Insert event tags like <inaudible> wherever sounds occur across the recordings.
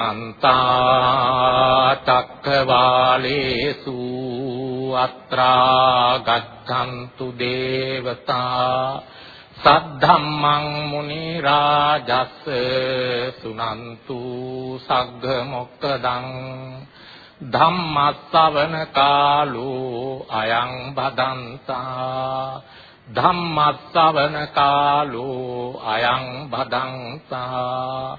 අන්තා චක්කවාලේසු අත්‍රා ගච්ඡන්තු දේවතා සද්ධම්මං මුනි රාජස් සුනන්තු සග්ග මොක්කදං ධම්මස්සවන කාලෝ අයං බදන්තා ධම්මස්සවන කාලෝ අයං බදන්තා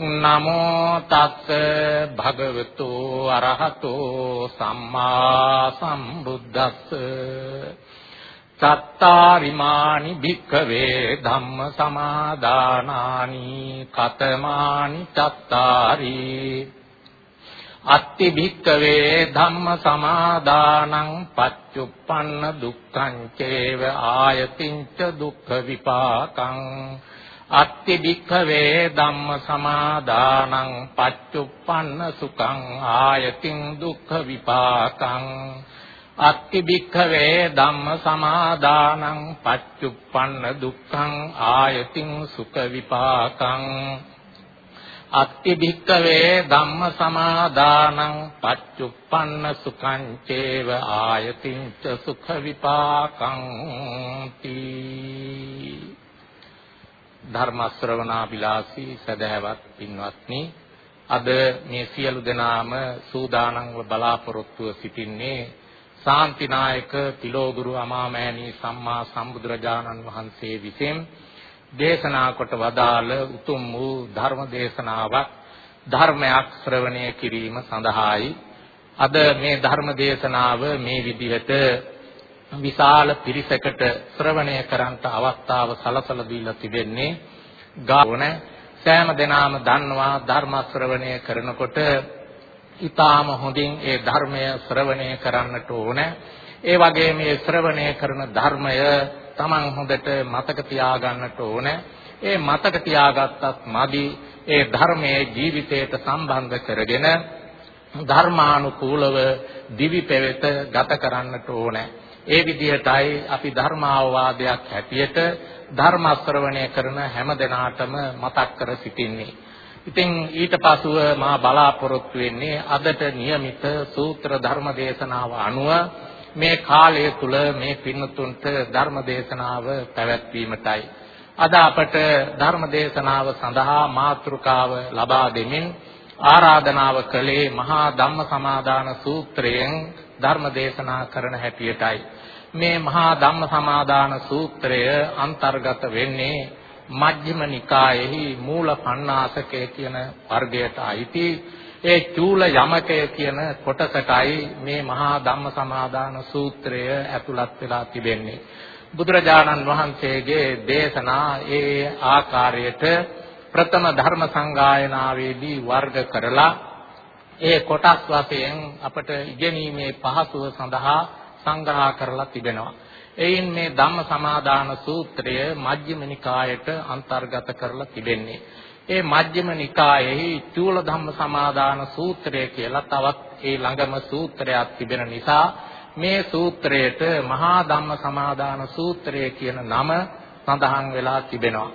නමෝ තස්ස භගවතු අරහතු සම්මා සම්බුද්දස්ස. චත්තාරිමානි භික්ඛවේ ධම්ම සමාදානානි කතමානි චත්තාරි. අත්ති භික්කවේ ධම්ම සමාදානං පච්චුප්පන්න දුක්ඛං චේව ආයතින්ච දුක්ඛ විපාකං. අත්ති භික්ඛවේ ධම්ම සමාදානං පච්චුප්පන්න සුඛං ආයතින් දුක්ඛ විපාකං. අත්ති භික්ඛවේ ධම්ම සමාදානං පච්චුප්පන්න දුක්ඛං ආයතින් සුඛ විපාකං. අත්ති භික්කවේ ධම්ම සමාදානං පච්චුප්පන්න සුඛං චේව ආයතින්ච සුඛ විපාකං. තී ධර්ම ශ්‍රවණා විලාසී සදහැවත් පින්වත්නි අද මේ සියලු දෙනාම සූදානම්ව බලාපොරොත්තුව සිටින්නේ ශාන්තිනායක තිලෝගුරු අමාමෑණී සම්මා සම්බුදුරජාණන් වහන්සේ විසින් දේශනා කොට වදාළ උතුම් වූ ධර්ම දේශනාවක් ධර්මයක් ශ්‍රවණය කිරීම සඳහායි. අද මේ ධර්ම දේශනාව මේ විදිහට විශාල පිරිසකට ශ්‍රවණය කරන්ට අවස්ථාව සලසලා දීලා තිබෙන්නේ ගාවන සෑම දෙනාම දන්නවා ධර්ම ශ්‍රවණය කරනකොට ඊටාම හොඳින් ඒ ධර්මය ශ්‍රවණය කරන්නට ඕන ඒ වගේ මේ ශ්‍රවණය කරන ධර්මය Taman හොඳට මතක තියාගන්නට ඕන. ඒ මතක තියාගත්තත් මදි ඒ ධර්මයේ ජීවිතයට සම්බන්ධ කරගෙන ධර්මානුකූලව දිවි පෙවෙත ගත කරන්නට ඕන. ඒ විදිහටයි අපි ධර්මාවවාදයක් හැටියට ධර්ම ශ්‍රවණය කරන හැම දිනාටම මතක් කර සිටින්නේ. ඉතින් ඊට පසුව මා බලාපොරොත්තු වෙන්නේ අදට નિયમિત සූත්‍ර ධර්ම දේශනාව අනුව මේ කාලය තුල මේ පින්නතුන්ට ධර්ම දේශනාව පැවැත්වීමටයි අද අපට ධර්ම දේශනාව සඳහා මාතෘකාව ලබා දෙමින් ආරාධනාව කළේ මහා ධම්ම සමාදාන සූත්‍රයෙන් ධර්ම දේශනා කරන හැටියටයි මේ මහා ධම්ම සමාදාන සූත්‍රය අන්තර්ගත වෙන්නේ මජ්ක්‍ධිම නිකායෙහි මූල පණ්ණාසකය කියන වර්ගයට අයිති ඒ චූල යමකය කියන කොටසටයි මේ මහා ධම්ම සමාදාන සූත්‍රය ඇතුළත් වෙලා තිබෙන්නේ. බුදුරජාණන් වහන්සේගේ දේශනා ඒ ආකාරයට ප්‍රථම ධර්ම සංගායනාවේදී වර්ග කරලා ඒ කොටස් වශයෙන් අපට ඉගෙනීමේ පහසුව සඳහා සංග්‍රහ කරලා තිබෙනවා. එයින් මේ ධම්ම සමාදාන සූත්‍රය මජ්ක්‍ධිම නිකායට අන්තර්ගත කරලා තිබෙන්නේ. ඒ මජ්ක්‍ධිම නිකායෙහි චූල ධම්ම සමාදාන සූත්‍රය කියලා තවත් ඒ ළඟම සූත්‍රයක් තිබෙන නිසා මේ සූත්‍රයට මහා ධම්ම සමාදාන සූත්‍රය කියන නම සඳහන් වෙලා තිබෙනවා.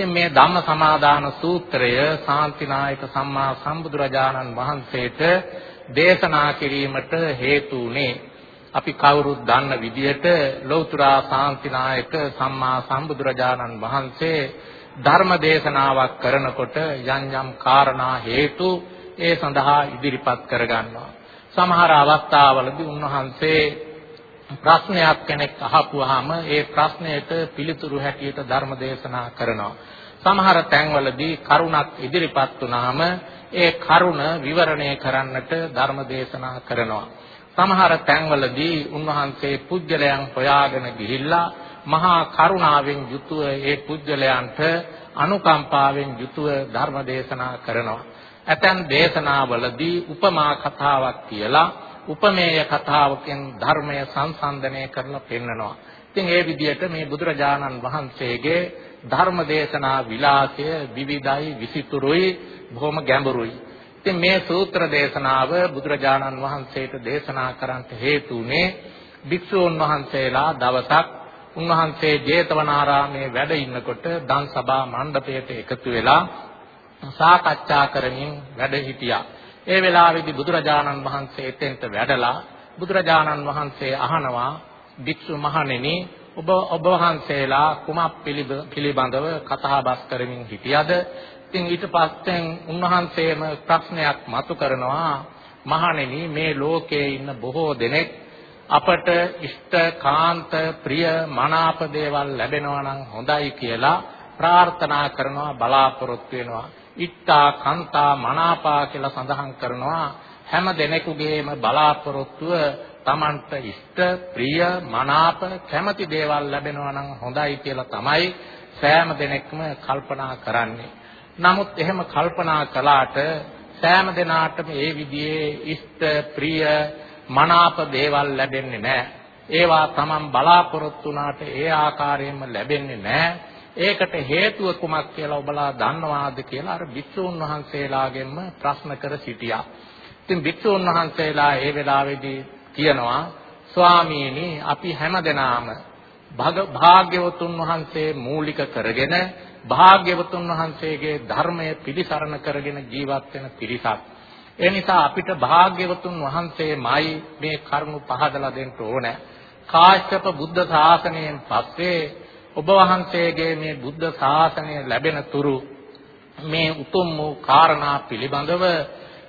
ඉතින් මේ ධම්ම සමාදාන සූත්‍රය ශාන්තිනායක සම්මා සම්බුදුරජාණන් වහන්සේට දේශනා කිරීමට හේතු වුණේ අපි කවුරුත් දන්න විදිහට ලෞතර ශාන්තිනායක සම්මා සම්බුදුරජාණන් වහන්සේ ධර්ම දේශනාවක් කරනකොට යම් යම් කාරණා හේතු ඒ සඳහා ඉදිරිපත් කරගන්නවා. සමහර අවස්ථාවලදී උන්වහන්සේ ප්‍රශ්නයක් කෙනෙක් අහපුවාම ඒ ප්‍රශ්නයට පිළිතුරු හැටියට ධර්ම දේශනා කරනවා. සමහර තැන්වලදී කරුණක් ඉදිරිපත් වුණාම ඒ කරුණ විවරණය කරන්නට ධර්ම දේශනා කරනවා. සමහර තැන්වලදී උන්වහන්සේ පුජ්‍යලයන් හොයාගෙන ගිහිල්ලා මහා කරුණාවෙන් යුතුව ඒ පුජ්‍යලයන්ට අනුකම්පාවෙන් යුතුව ධර්ම දේශනා කරනවා. ඇතැම් දේශනාවලදී උපමා කතාවක් කියලා උපමේය කතාවකින් ධර්මය සංසන්දනය කරලා පෙන්නනවා. ඉතින් ඒ විදිහට මේ බුදුරජාණන් වහන්සේගේ ධර්ම දේශනා විලාසය විවිධයි විසිතුරුයි බොහොම ගැඹුරුයි. ඉතින් මේ සූත්‍ර දේශනාව බුදුරජාණන් වහන්සේට දේශනා කරන්නට හේතු වුණේ භික්ෂූන් වහන්සේලා දවසක් උන්වහන්සේ ජේතවනාරාමේ වැඩ ඉන්නකොට දන් සභා මණ්ඩපයට එකතු වෙලා සාකච්ඡා කරමින් වැඩ හිටියා. ඒ වෙලාවේදී බුදුරජාණන් වහන්සේ එතෙන්ට වැඩලා බුදුරජාණන් වහන්සේ අහනවා භික්ෂු මහණෙනි ඔබ ඔබ වහන්සේලා කුමක් පිළිබඳව කතා බස් කරමින් හිටියද? ඉතින් ඊට පස්සෙන් උන්වහන්සේම ප්‍රශ්නයක් මතු කරනවා මහණෙනි මේ ලෝකයේ ඉන්න බොහෝ දෙනෙක් අපට ඉෂ්ට කාන්ත ප්‍රිය මනාප දේවල් ලැබෙනවා නම් හොඳයි කියලා ප්‍රාර්ථනා කරනවා බලාපොරොත්තු වෙනවා ඉත්තා කන්තා මනාපා කියලා සඳහන් කරනවා හැම දෙනෙකුගේම බලාපොරොත්තුව Tamanට ඉෂ්ට ප්‍රිය මනාප කැමති දේවල් ලැබෙනවා නම් හොඳයි කියලා තමයි සෑම දෙනෙක්ම කල්පනා කරන්නේ. නමුත් එහෙම කල්පනා කළාට සෑම දිනාටම ඒ විදිහේ ඉෂ්ට ප්‍රිය මනාප දේවල් ලැබෙන්නේ නැහැ. ඒවා Taman බලාපොරොත්තු වුණාට ඒ ආකාරයෙන්ම ලැබෙන්නේ නැහැ. ඒකට හේතුව කුමක් කියලා ඔබලා දන්නවාද කියලා අර භික්ෂුන් වහන්සේලාගෙන්ම ප්‍රශ්න කර සිටියා. ඉතින් භික්ෂුන් වහන්සේලා ඒ වෙලාවේදී කියනවා ස්වාමීනි අපි හැමදෙනාම භාග්‍යවතුන් වහන්සේ මූලික කරගෙන භාග්‍යවතුන් වහන්සේගේ ධර්මය පිළිසරණ කරගෙන ජීවත් වෙන පිරිසක්. ඒ නිසා අපිට භාග්‍යවතුන් වහන්සේමයි මේ කරුණු පහදලා දෙන්න ඕනේ. කාශ්‍යප බුද්ධ ශාසනයෙන් පස්සේ ඔබ වහන්සේගේ මේ බුද්ධ ශාසනය ලැබෙන තුරු මේ උතුම් වූ කාරණා පිළිබඳව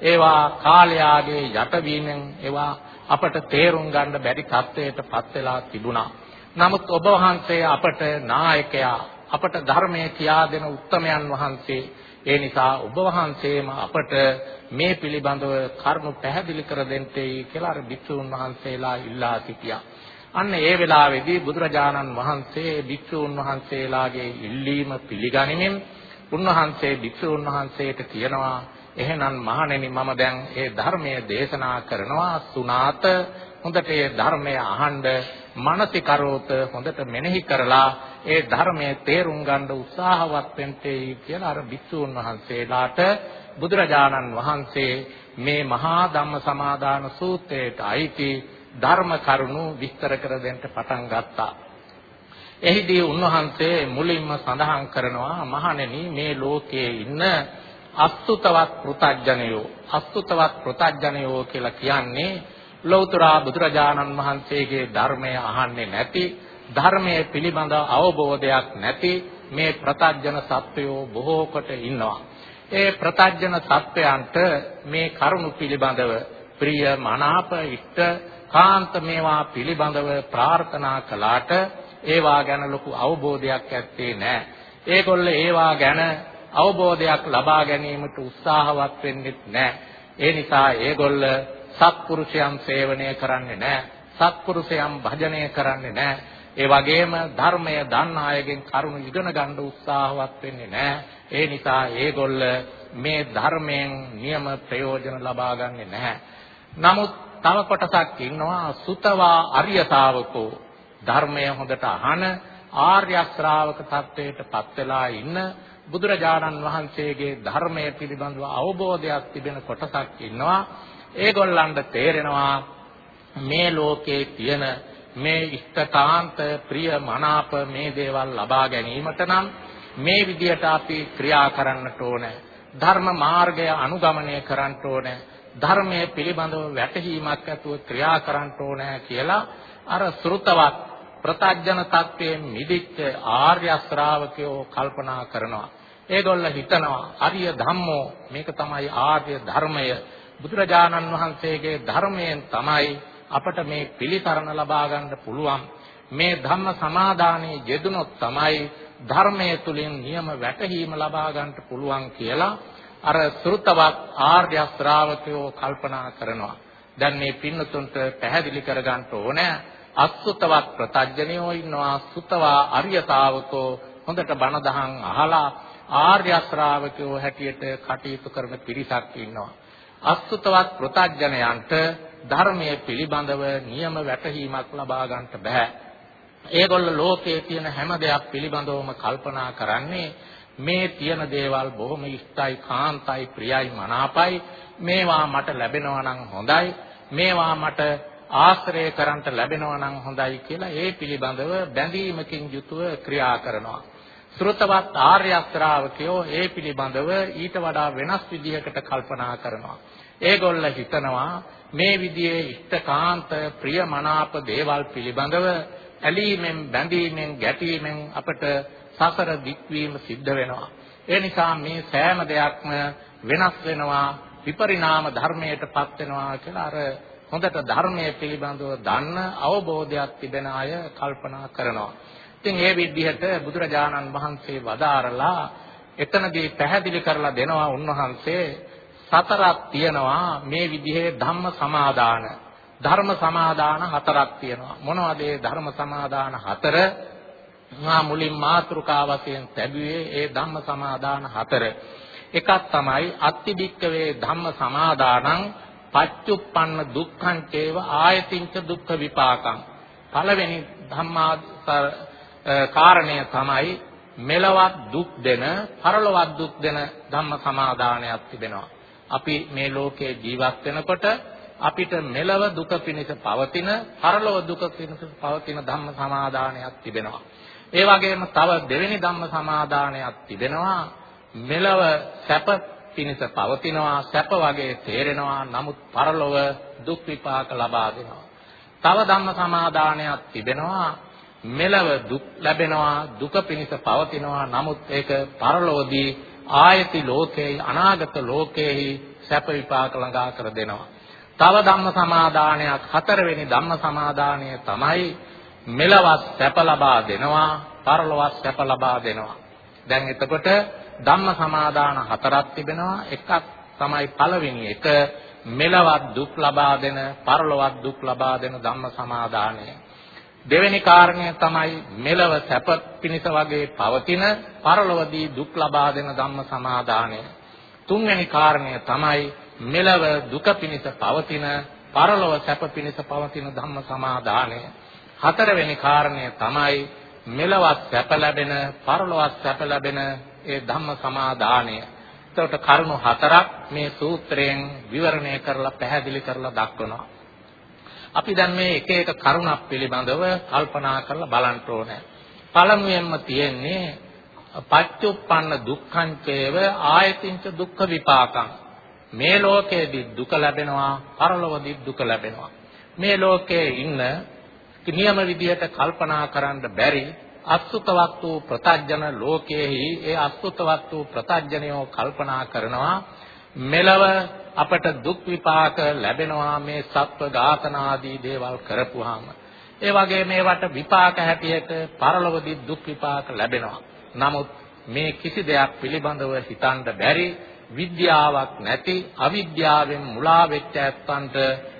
ඒවා කාලයාගේ යටවීමෙන් ඒවා අපට තේරුම් ගන්න බැරි තත්ත්වයටපත් වෙලා තිබුණා. නමුත් ඔබ වහන්සේ අපට නායකයා අපට ධර්මය කියා දෙන උත්තමයන් වහන්සේ ඒ නිසා ඔබ වහන්සේම අපට මේ පිළිබඳව කරුණු පැහැදිලි කර දෙන්නයි කියලා අර භික්ෂුන් වහන්සේලා ඉල්ලා සිටියා. අන්න ඒ වෙලාවේදී බුදුරජාණන් වහන්සේ භික්ෂුන් වහන්සේලාගේ ඉල්ලීම පිළිගනිමින් උන්වහන්සේ භික්ෂුන් වහන්සේට කියනවා එහෙනම් මහණෙනි මම දැන් ඒ ධර්මය දේශනා කරනවා සුනාත. හොඳට ඒ ධර්මය අහඬ මනසිකරෝත හොඳට මෙනෙහි කරලා ඒ ධර්මයේ තේරුම් ගන්න උත්සාහවත් වෙන්නයි කියලා අර භික්ෂුන් වහන්සේලාට බුදුරජාණන් වහන්සේ මේ මහා ධම්ම සමාදාන සූත්‍රයට අයිති ධර්ම කරුණු විස්තර කර දෙන්න පටන් ගත්තා. එහිදී උන්වහන්සේ මුලින්ම සඳහන් කරනවා මහණෙනි මේ ලෝකයේ ඉන්න අස්තුතවත් පෘතජ්ජනයෝ අස්තුතවත් පෘතජ්ජනයෝ කියලා කියන්නේ ලෞතර බුදුරජාණන් වහන්සේගේ ධර්මය අහන්නේ නැති ධර්මයේ පිළිබඳ අවබෝධයක් නැති මේ ප්‍රතඥ සත්වයෝ බොහෝ කොට ඉන්නවා. ඒ ප්‍රතඥ සත්වයන්ට මේ කරුණු පිළිබඳව ප්‍රිය මනාප ඉෂ්ට කාන්ත මේවා පිළිබඳව ප්‍රාර්ථනා කළාට ඒවා ගැන ලොකු අවබෝධයක් ඇත්තේ නැහැ. ඒගොල්ල ඒවා ගැන අවබෝධයක් ලබා ගැනීමට උත්සාහවත් වෙන්නේ නැහැ. ඒ නිසා ඒගොල්ල සත්පුරුෂයන් සේවනය කරන්නේ නැහැ. සත්පුරුෂයන් භජනය කරන්නේ නැහැ. ඒ වගේම ධර්මය දන්න අයගෙන් කරුණ ඉගෙන ගන්න උත්සාහවත් වෙන්නේ නැහැ. ඒ නිසා ඒගොල්ල මේ ධර්මයෙන් නියම ප්‍රයෝජන ලබා ගන්නෙ නැහැ. නමුත් තව කොටසක් ඉන්නවා. සුතවා අරිය ශාවකෝ ධර්මය හොඳට අහන ආර්ය ශ්‍රාවක තත්වයටපත් වෙලා ඉන්න බුදුරජාණන් වහන්සේගේ ධර්මය පිළිබඳව අවබෝධයක් තිබෙන කොටසක් ඉන්නවා. ඒගොල්ලන්ට තේරෙනවා මේ ලෝකේ තියෙන මේ ඉෂ්ඨකාන්ත ප්‍රිය මනාප මේ දේවල් ලබා ගැනීමට නම් මේ විදියට අපි ක්‍රියා කරන්නට ඕනේ. ධර්ම මාර්ගය අනුගමනය කරන්නට ඕනේ. ධර්මයේ පිළිබඳව වැටහීමක් ඇතුව ක්‍රියා කරන්න ඕනේ කියලා අර ශ්‍රුතවත් ප්‍රත්‍යඥ තත්වයෙන් මිදිච්ච ආර්ය ශ්‍රාවකයෝ කල්පනා කරනවා. ඒගොල්ල හිතනවා ආර්ය ධම්මෝ මේක තමයි ආර්ය ධර්මය. බුදුරජාණන් වහන්සේගේ ධර්මයෙන් තමයි අපට මේ පිළිතරණ ලබා ගන්න පුළුවන්. මේ ධම්ම සමාදානයේ යෙදුනොත් තමයි ධර්මයේ තුලින් නියම වැටහීම ලබා ගන්නට පුළුවන් කියලා අර සෘතවත් ආර්ය ශ්‍රාවකයෝ කල්පනා කරනවා. දැන් මේ පින්නතුන්ට පැහැදිලි කරගන්න ඕනේ අසුතවත් ප්‍රතඥයෝ ඉන්නවා සුතවා අරියතාවකෝ හොඳට බණ දහම් අහලා ආර්ය ශ්‍රාවකයෝ හැටියට කටයුතු කරන පිරිසක් ඉන්නවා. අසුතවත් ප්‍රතඥයන්ට ධර්මයේ පිළිබඳව නියම වැටහීමක් ලබා ගන්නට බෑ. ඒගොල්ල ලෝකයේ තියෙන හැම දෙයක් පිළිබඳවම කල්පනා කරන්නේ මේ තියෙන දේවල් බොහොම ඉෂ්ටයි කාන්තයි ප්‍රියයි මනාපයි මේවා මට ලැබෙනවා නම් හොඳයි මේවා මට ආශ්‍රය කරන්ට ලැබෙනවා නම් හොඳයි කියලා ඒ පිළිබඳව බැඳීමකින් යුතුව ක්‍රියා කරනවා. ශ්‍රොතවත් ආර්ය ශ්‍රාවකයෝ ඒ පිළිබඳව ඊට වඩා වෙනස් විදිහකට කල්පනා කරනවා. ඒගොල්ල හිතනවා මේ විදිහේ ඉෂ්ඨකාන්ත ප්‍රියමනාප දේවල් පිළිබඳව ඇලීමෙන් බැඳීමෙන් ගැටීමෙන් අපට සසර දික්වීම සිද්ධ වෙනවා. ඒ නිසා මේ සෑම දෙයක්ම වෙනස් වෙනවා විපරිණාම ධර්මයටපත් වෙනවා කියලා අර හොඳට ධර්මයේ පිළිබඳව දන්න අවබෝධයක් තිබෙන අය කල්පනා කරනවා. ඉතින් ඒ විදිහට බුදුරජාණන් වහන්සේ වදාරලා එතනදී පැහැදිලි කරලා දෙනවා උන්වහන්සේ සතරක් තියෙනවා මේ විදිහේ ධම්ම සමාදාන. ධර්ම සමාදාන හතරක් තියෙනවා. මොනවද ඒ ධර්ම සමාදාන හතර? මා මුලින් මාතෘකා වශයෙන් ලැබුවේ ඒ ධම්ම සමාදාන හතර. එකක් තමයි අත්තිබික්කවේ ධම්ම සමාදානං පච්චුප්පන්න දුක්ඛං චේව ආයතින්ච දුක්ඛ විපාකං. පළවෙනි ධම්මා කාරණය තමයි මෙලවත් දුක් දෙන පරලොවත් දුක් දෙන ධම්ම සමාදානයක් තිබෙනවා. අපි මේ ලෝකේ ජීවත් වෙනකොට අපිට මෙලව දුක පිණිස පවතින පරලොව දුක පිණිස පවතින ධම්ම සමාදානයක් තිබෙනවා. ඒ වගේම තව දෙවෙනි ධම්ම සමාදානයක් තිබෙනවා. මෙලව සැප පිණිස පවතිනවා. සැප වගේ තේරෙනවා. නමුත් පරලොව දුක් විපාක ලබා දෙනවා. තව ධම්ම සමාදානයක් තිබෙනවා. මෙලව දුක් ලැබෙනවා. දුක පිණිස පවතිනවා. නමුත් ඒක පරලොවදී ආයති ලෝකේ අනාගත ලෝකේ සැප විපාක ළඟා කර දෙනවා. තව ධම්ම සමාදානයක් හතරවෙනි ධම්ම සමාදානය තමයි මෙලවත් සැප ලබා දෙනවා පරලොවත් සැප ලබා දෙනවා. දැන් එතකොට ධම්ම සමාදාන හතරක් තිබෙනවා. එකක් තමයි පළවෙනි එක මෙලවත් දුක් ලබා දෙන, පරලොවත් දුක් ලබා දෙන ධම්ම සමාදානය. දෙවෙනි කාරණය තමයි මෙලව සැප පිණිස වගේ පවතින, පරලොවදී දුක් ලබා දෙන ධම්ම සමාදානය. තුන්වෙනි කාරණය තමයි මෙලව දුක පිණිස පවතින, පරලොව සැප පිණිස පවතින ධම්ම සමාදානය. හතරවෙනි කාරණය තමයි මෙලවත් සැප ලැබෙන, පරලොවත් සැප ලැබෙන ඒ ධම්ම සමාදානය. එතකොට කරුණු හතරක් මේ සූත්‍රයෙන් විවරණය කරලා පැහැදිලි කරලා දක්වනවා. අපි දැන් මේ එක එක කරුණක් පිළිබඳව කල්පනා කරලා බලන්න ඕනේ. පළමුවෙන්ම තියෙන්නේ පච්චුප්පන්න දුක්ඛං චේව ආයතින්ච දුක්ඛ විපාකං. මේ ලෝකයේදී දුක ලැබෙනවා, පරලොවදී දුක ලැබෙනවා. මේ ලෝකයේ ඉන්න නියම විදියට කල්පනා කරන්න බැරි අසුතවත් වූ ප්‍රතඥන ලෝකයේහි ඒ අසුතවත් වූ ප්‍රතඥයෝ කල්පනා කරනවා මෙලව අපට දුක් විපාක ලැබෙනවා මේ සත්ව ඝාතන ආදී දේවල් කරපුවාම. ඒ වගේ මේවට විපාක හැටියට පරලොවදී දුක් විපාක ලැබෙනවා. නමුත් මේ කිසි දෙයක් පිළිබඳව හිතන්න බැරි විද්‍යාවක් නැති අවිද්‍යාවෙන් මුලා වෙච්ච ඇත්තන්ට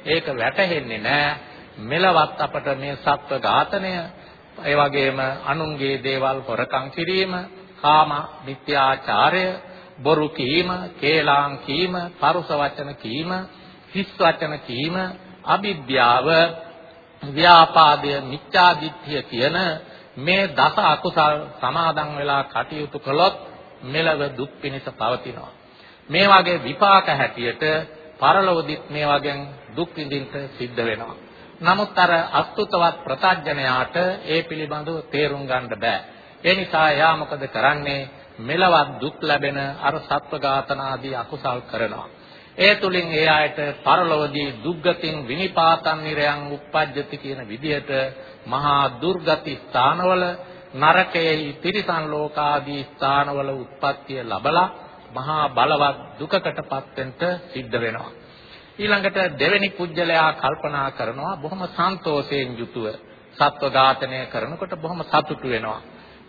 ඒක වැටහෙන්නේ නැහැ මෙලවත් අපට මේ සත්ව ඝාතනය ඒ වගේම අනුන්ගේ දේවල් හොරකම් කිරීම, කාම මිත්‍යාචාරය, බොරු කීම, කේලාම් කීම, පරුස වචන කීම, හිස් වචන කීම, අවිද්‍යාව, ව්‍යාපාදය, මිත්‍යාදිත්‍ය කියන මේ දස අකුසල් සමාදන් වෙලා කටයුතු කළොත් මෙලව දුක් පිණිස පවතිනවා. මේ වගේ විපාක හැටියට පරලොවදිත් මේ වගේ දුක් විඳින්න සිද්ධ වෙනවා. නමුත් අර අස්තුතවත් ප්‍රත්‍යඥයාට ඒ පිළිබඳව තේරුම් ගන්න බෑ. ඒ නිසා එයා මොකද කරන්නේ? මෙලවත් දුක් ලැබෙන අර සත්ව ඝාතනාදී අකුසල් කරනවා. ඒ තුලින් ඒ ආයත පරලොවදී දුක්ගතින් විනිපාතන් නිරයන් උප්පජ්ජති කියන විදිහට මහා දුර්ගති ස්ථානවල නරකයේ තිරිසන් ලෝකාදී ස්ථානවල උත්පත්තිය ලැබලා මහා බලවත් දුකකටපත් වෙන්න සිද්ධ වෙනවා. ඊළඟට දෙවෙනි කුජලයා කල්පනා කරනවා බොහොම සන්තෝෂයෙන් යුතුව සත්ව ඝාතනය කරනකොට බොහොම සතුටු වෙනවා.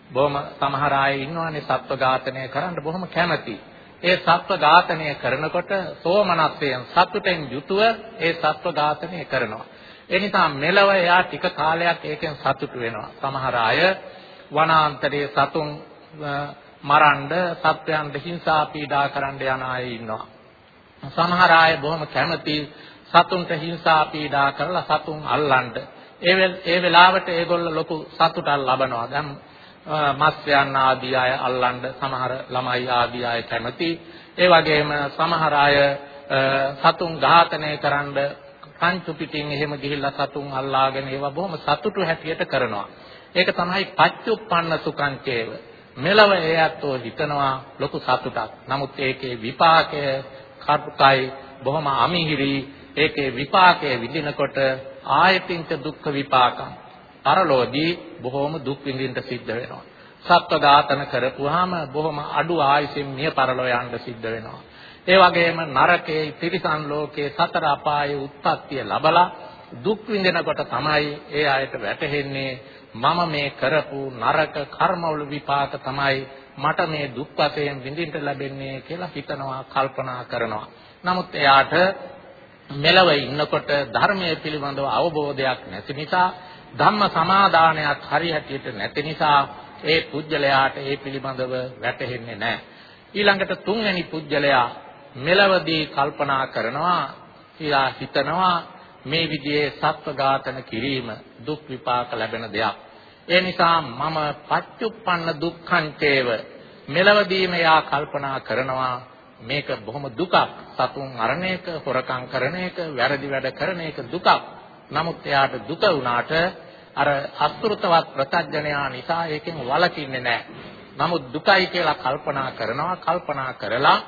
බොහොම සමහර අය ඉන්නවානේ සත්ව ඝාතනය කරන්න බොහොම කැමති. ඒ සත්ව ඝාතනය කරනකොට සෝමනස්යෙන් සතුටෙන් යුතුව ඒ සත්ව ඝාතනය කරනවා. ඒ නිසා මෙලව එයා ටික කාලයක් ඒකෙන් සතුටු වෙනවා. සමහර අය වනාන්තරයේ සතුන් මරන්න සත්වයන්ට හිංසා පීඩා කරන්න යන අය ඉන්නවා. සමහර අය බොහොම කැමති සතුන්ට හිංසා පීඩා කරලා සතුන් අල්ලන්න. ඒ ඒ වෙලාවට ඒගොල්ලෝ ලොකු සතුටක් ලබනවා. දැන් මත්ස්‍යයන් ආදී අය අල්ලන්න සමහර ළමයි ආදී අය කැමති. ඒ වගේම සමහර අය සතුන් ඝාතනය කරන්න කංචු පිටින් එහෙම ගිහිල්ලා සතුන් අල්ලාගෙන ඒවා බොහොම සතුටු හැටියට කරනවා. ඒක තමයි පච්චුප්පන්න සුඛංචේව. මෙලව ඒ අත්ෝ හිතනවා ලොකු සතුටක්. නමුත් ඒකේ විපාකය කර්කයි බොහොම අමිහිරි ඒකේ විපාකය විඳිනකොට ආයතින්ච දුක්ඛ විපාකම්. පරලෝදී බොහොම දුක් විඳින්න සිද්ධ වෙනවා. සත්ව ඝාතන කරපුවාම බොහොම අඩු ආයසෙන් මිය පරලෝ යන්න සිද්ධ වෙනවා. ඒ වගේම නරකයේ තිරිසන් ලෝකයේ සතර අපායේ උත්පත්තිය ලබලා දුක් විඳිනකොට තමයි ඒ අයට වැටහෙන්නේ මම මේ කරපු නරක කර්මවල විපාක තමයි මට මේ දුක් වශයෙන් විඳින්න ලැබෙන්නේ කියලා හිතනවා කල්පනා කරනවා. නමුත් එයාට මෙලව ඉන්නකොට ධර්මයේ පිළිබඳව අවබෝධයක් නැති නිසා ධම්ම සමාදානයක් හරියටියට නැති නිසා ඒ පුජ්‍යලයාට ඒ පිළිබඳව වැටහෙන්නේ නැහැ. ඊළඟට තුන්වෙනි පුජ්‍යලයා මෙලවදී කල්පනා කරනවා කියලා හිතනවා මේ විදිහේ සත්ව ඝාතන කිරීම දුක් විපාක ලැබෙන දෙයක්. ඒ නිසා මම පච්චුප්පන්න දුක්ඛංචේව මෙලවදීම යා කල්පනා කරනවා මේක බොහොම දුකක්. සතුන් මරණ එක, හොරකම් කරන එක, වැරදි වැඩ කරන එක දුකක්. නමුත් එයාට දුක වුණාට අර අසුෘතවත් ප්‍රත්‍යඥයා නිසා ඒකෙන් වළකින්නේ නැහැ. නමුත් දුකයි කියලා කල්පනා කරනවා කල්පනා කරලා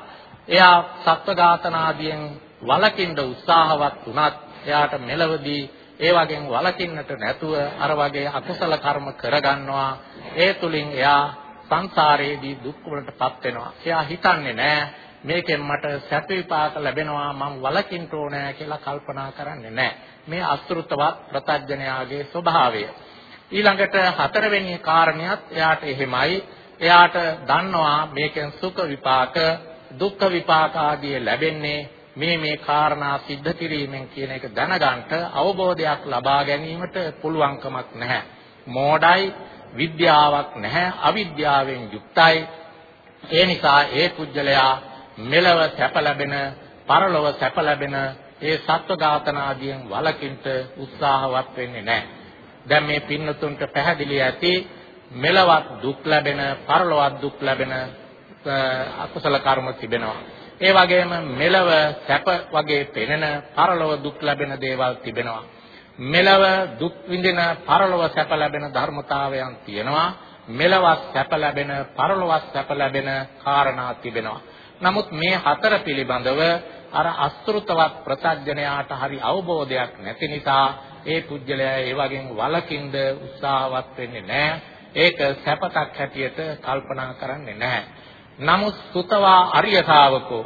එයා සත්ව ඝාතනාදියෙන් වළකින්න උත්සාහවත් වුණත් එයාට මෙලවදී ඒ වගේන් වළකින්නට නැතුව අර වගේ අකුසල කර්ම කරගන්නවා. ඒ තුලින් එයා සංසාරයේදී දුක් වලටපත් වෙනවා. එයා හිතන්නේ නැහැ මේකෙන් මට සැප විපාක ලැබෙනවා මම වළකින්න ඕනෑ කියලා කල්පනා කරන්නේ නැහැ මේ අසෘතවත් ප්‍රතඥයාගේ ස්වභාවය. ඊළඟට හතරවෙනි කාරණියත් එයාට එහෙමයි. එයාට දන්නවා මේකෙන් සුඛ විපාක දුක්ඛ විපාක ආදී ලැබෙන්නේ මේ මේ කාරණා සිද්ධ කිරීමෙන් කියන එක දැනගන්න අවබෝධයක් ලබා ගැනීමට පුළුවන්කමක් නැහැ. මෝඩයි විද්‍යාවක් නැහැ අවිද්‍යාවෙන් යුක්තයි. ඒ නිසා ඒ පුජ්‍යලයා මෙලව සැප ලැබෙන පරලොව සැප ලැබෙන ඒ සත්ව ඝාතන ආදියෙන් වළකින්ට උත්සාහවත් වෙන්නේ නැහැ. දැන් මේ පින්නතුන්ට පැහැදිලි ඇති මෙලවත් දුක් ලැබෙන පරලොවත් දුක් ලැබෙන අකුසල කර්ම තිබෙනවා. ඒ වගේම මෙලව සැප වගේ පෙනෙන පරලොව දුක් ලැබෙන දේවල් තිබෙනවා. මෙලව දුක් විඳින පරලොව සැප ලැබෙන ධර්මතාවයන් තියෙනවා. මෙලවත් සැප ලැබෙන පරලොවත් සැප ලැබෙන කාරණා තිබෙනවා. නමුත් මේ හතර පිළිබඳව අර අස්ෘතවත් ප්‍රත්‍යඥයාට හරි අවබෝධයක් නැති නිසා ඒ පුජ්‍යලයා ඒ වගේම වලකින්ද උත්සාහවත් වෙන්නේ නැහැ. ඒක සැපතක් හැටියට කල්පනා කරන්නේ නැහැ. නමුත් සුතවා ආර්ය ශ්‍රාවකෝ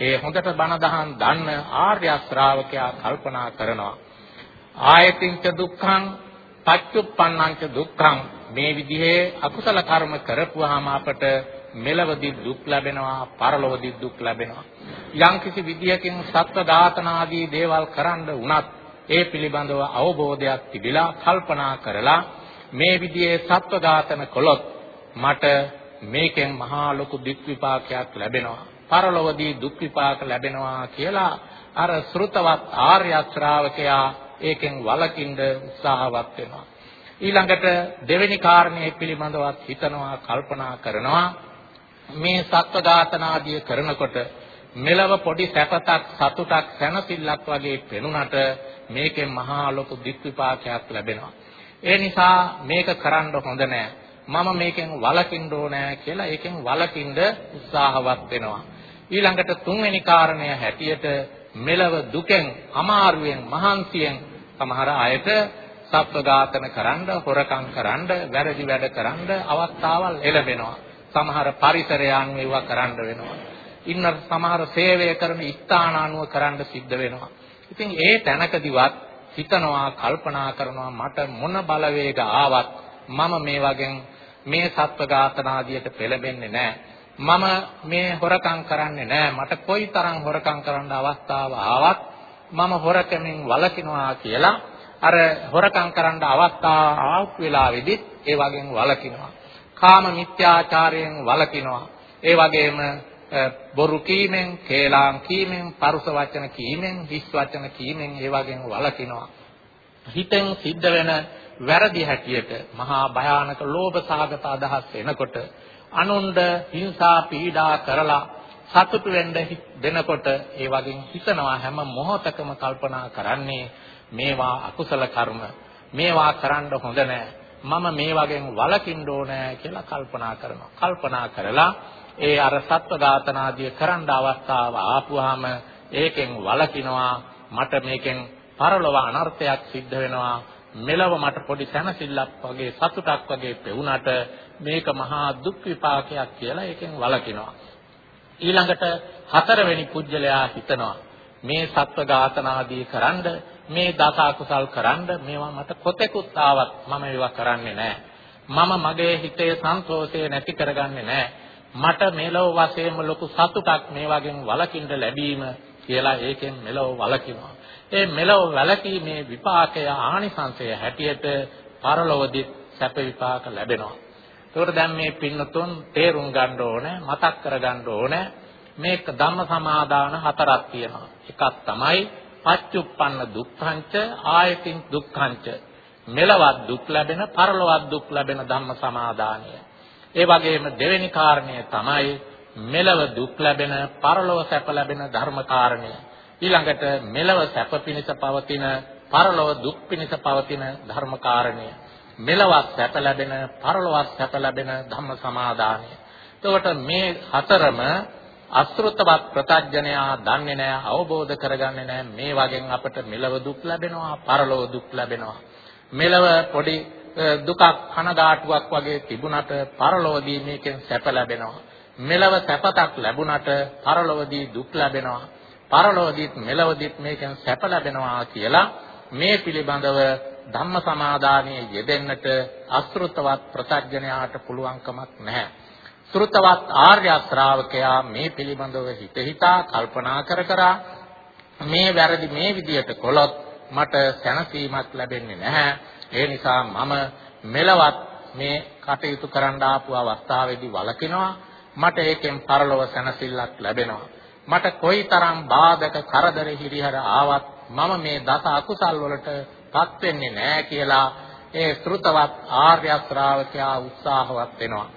ඒ හොඳට බණ දහම් දන්න ආර්ය ශ්‍රාවකයා කල්පනා කරනවා. ආයතින්ච දුක්ඛං පච්චුප්පන්නංච දුක්ඛං. මේ විදිහේ අකුසල කර්ම කරපුවාම අපට මෙලවදී දුක් ලැබෙනවා පරලොවදී දුක් ලැබෙනවා. යම්කිසි විදියකින් සත්ව ඝාතන ආදී දේවල් කරන්න වුණත් ඒ පිළිබඳව අවබෝධයක් තිබිලා කල්පනා කරලා මේ විදිහේ සත්ව ඝාතන කළොත් මට මේකෙන් මහා ලොකු දුක් විපාකයක් ලැබෙනවා. පරලොවදී දුක් විපාක ලැබෙනවා කියලා අර ශ්‍රුතවත් ආර්ය ශ්‍රාවකයා ඒකෙන් වළකින්න උත්සාහවත් වෙනවා. ඊළඟට දෙවෙනි කාරණේ පිළිබඳවත් හිතනවා කල්පනා කරනවා මේ සත්ව ඝාතනාදිය කරනකොට මෙලව පොඩි සැපතක් සතුටක් සැනසෙල්ලක් වගේ පෙනුනට මේකෙන් මහා ලොකු දුක් විපාකයක් ලැබෙනවා. ඒ නිසා මේක කරන්න හොඳ නෑ. මම මේකෙන් වළකින්න ඕනෑ කියලා ඒකෙන් වළකින්න උත්සාහවත් වෙනවා. ඊළඟට තුන්වෙනි කාරණය හැටියට මෙලව දුකෙන් අමාරුවෙන් මහන්සියෙන් සමහර අයට සත්ව ඝාතන කරන්න, හොරකම් කරන්න, වැරදි වැඩ කරන්න අවස්ථාවල් එළඹෙනවා. සමහර පරිසරයන් ඒවා කරන්න වෙනවා. ඉන්න සමහර සේවය කරන ස්ථාන අනුව කරන්න සිද්ධ වෙනවා. ඉතින් ඒ තැනකදිවත් හිතනවා කල්පනා කරනවා මට මොන බලවේග ආවත් මම මේ වගේ මේ සත්ව ඝාතනාදියට පෙළඹෙන්නේ නැහැ. මම මේ හොරකම් කරන්නේ නැහැ. මට කොයිතරම් හොරකම් කරන්න අවස්ථාව ආවත් මම හොරකමින් වළකිනවා කියලා අර හොරකම් කරන්න අවස්ථාව ආපු වෙලාවෙදිත් ඒ වගේම වළකිනවා. කාම මිත්‍යාචාරයෙන් වළකිනවා. ඒ වගේම බොරු කීමෙන්, කේලාම් කීමෙන්, පරුස වචන කීමෙන්, හිස් වචන කීමෙන් ඒ වගේම වළකිනවා. හිතෙන් සිද්ධ වෙන වැරදි හැටියට මහා භයානක ලෝභ සාගත අදහස් එනකොට අනුන්ද හිංසා පීඩා කරලා සතුටු වෙන්න දෙනකොට ඒ වගේ හිතනවා හැම මොහොතකම කල්පනා කරන්නේ මේවා අකුසල කර්ම මේවා කරන්න හොඳ නැහැ මම මේ වගේ වලකින්න ඕනේ කියලා කල්පනා කරනවා. කල්පනා කරලා ඒ අර සත්ව ඝාතනාදිය කරන්න අවස්ථාව ආපුවාම ඒකෙන් වලකිනවා මට මේකෙන් පරලොව අනර්ථයක් සිද්ධ වෙනවා මෙලව මට පොඩි සැනසෙල්ලක් වගේ සතුටක් වගේ පෙවුනට මේක මහා දුක් විපාකයක් කියලා ඒකෙන් වලකිනවා ඊළඟට හතරවෙනි පුජ්‍යලයා හිතනවා මේ සත්ව ඝාතනාදී කරන්ඩ මේ දස අකුසල් කරන්ඩ මේවා මට කොතෙකුත් ආවත් මම ඒවා කරන්නේ නැහැ මම මගේ හිතේ සන්තෝෂය නැති කරගන්නේ නැහැ මට මෙලොව වශයෙන්ම ලොකු සතුටක් මේ වගේ වලකින්න ලැබීම කියලා ඒකෙන් මෙලොව වලකිනවා ඒ මෙලොව වැළකීමේ විපාකය ආනිසංසය හැටියට පරලොවදී සැප විපාක ලැබෙනවා. ඒකට දැන් මේ පින්නතුන් තේරුම් ගන්න ඕනේ, මතක් කර ගන්න ඕනේ මේක ධම්ම සමාදාන හතරක් තියෙනවා. එකක් තමයි පච්චුප්පන්න දුක්ඛංච ආයතින් දුක්ඛංච මෙලවත් දුක් ලැබෙන පරලොවත් දුක් ලැබෙන ධම්ම සමාදානය. ඒ වගේම දෙවෙනි කාරණය තමයි මෙලව දුක් ලැබෙන පරලොව සැප ලැබෙන ධර්ම කාරණය. ඊළඟට මෙලව සැප පිණිස පවතින පරලොව දුක් පිණිස පවතින ධර්ම කාරණය මෙලවත් සැප ලැබෙන පරලොවත් සැප ලැබෙන ධම්ම සමාදානය. එතකොට මේ හතරම අසෘතවත් ප්‍රත්‍යඥයා දන්නේ නැහැ අවබෝධ කරගන්නේ නැහැ. මේ වගේ අපිට මෙලව දුක් ලැබෙනවා පරලොව දුක් ලැබෙනවා. මෙලව පොඩි දුකක් කනගාටුවක් වගේ තිබුණට පරලොවදී මේකෙන් සැප ලැබෙනවා. මෙලව සැපතක් ලැබුණට පරලොවදී දුක් ලැබෙනවා. පරලෝකීත් මෙලවදීත් මේකෙන් සැප ලැබෙනවා කියලා මේ පිළිබඳව ධම්ම සමාදානයේ යෙදෙන්නට අසෘතවත් ප්‍රත්‍යඥයාට පුළුවන්කමක් නැහැ. ශ්‍රුතවත් ආර්ය ශ්‍රාවකයා මේ පිළිබඳව හිත හිතා කල්පනා කර කර මේ වැරදි මේ විදියට කළොත් මට සැනසීමක් ලැබෙන්නේ නැහැ. ඒ නිසා මම මෙලවත් මේ කටයුතු කරන්න ආපු අවස්ථාවේදී වළකිනවා. මට ඒකෙන් පරලොව සැනසෙල්ලක් ලැබෙනවා. මට කොයිතරම් බාධක කරදර හිරිහැර ආවත් මම මේ දස අකුසල් වලටපත් වෙන්නේ නැහැ කියලා ඒ ශ්‍රුතවත් ආර්ය ශ්‍රාවකයා උත්සාහවත් වෙනවා.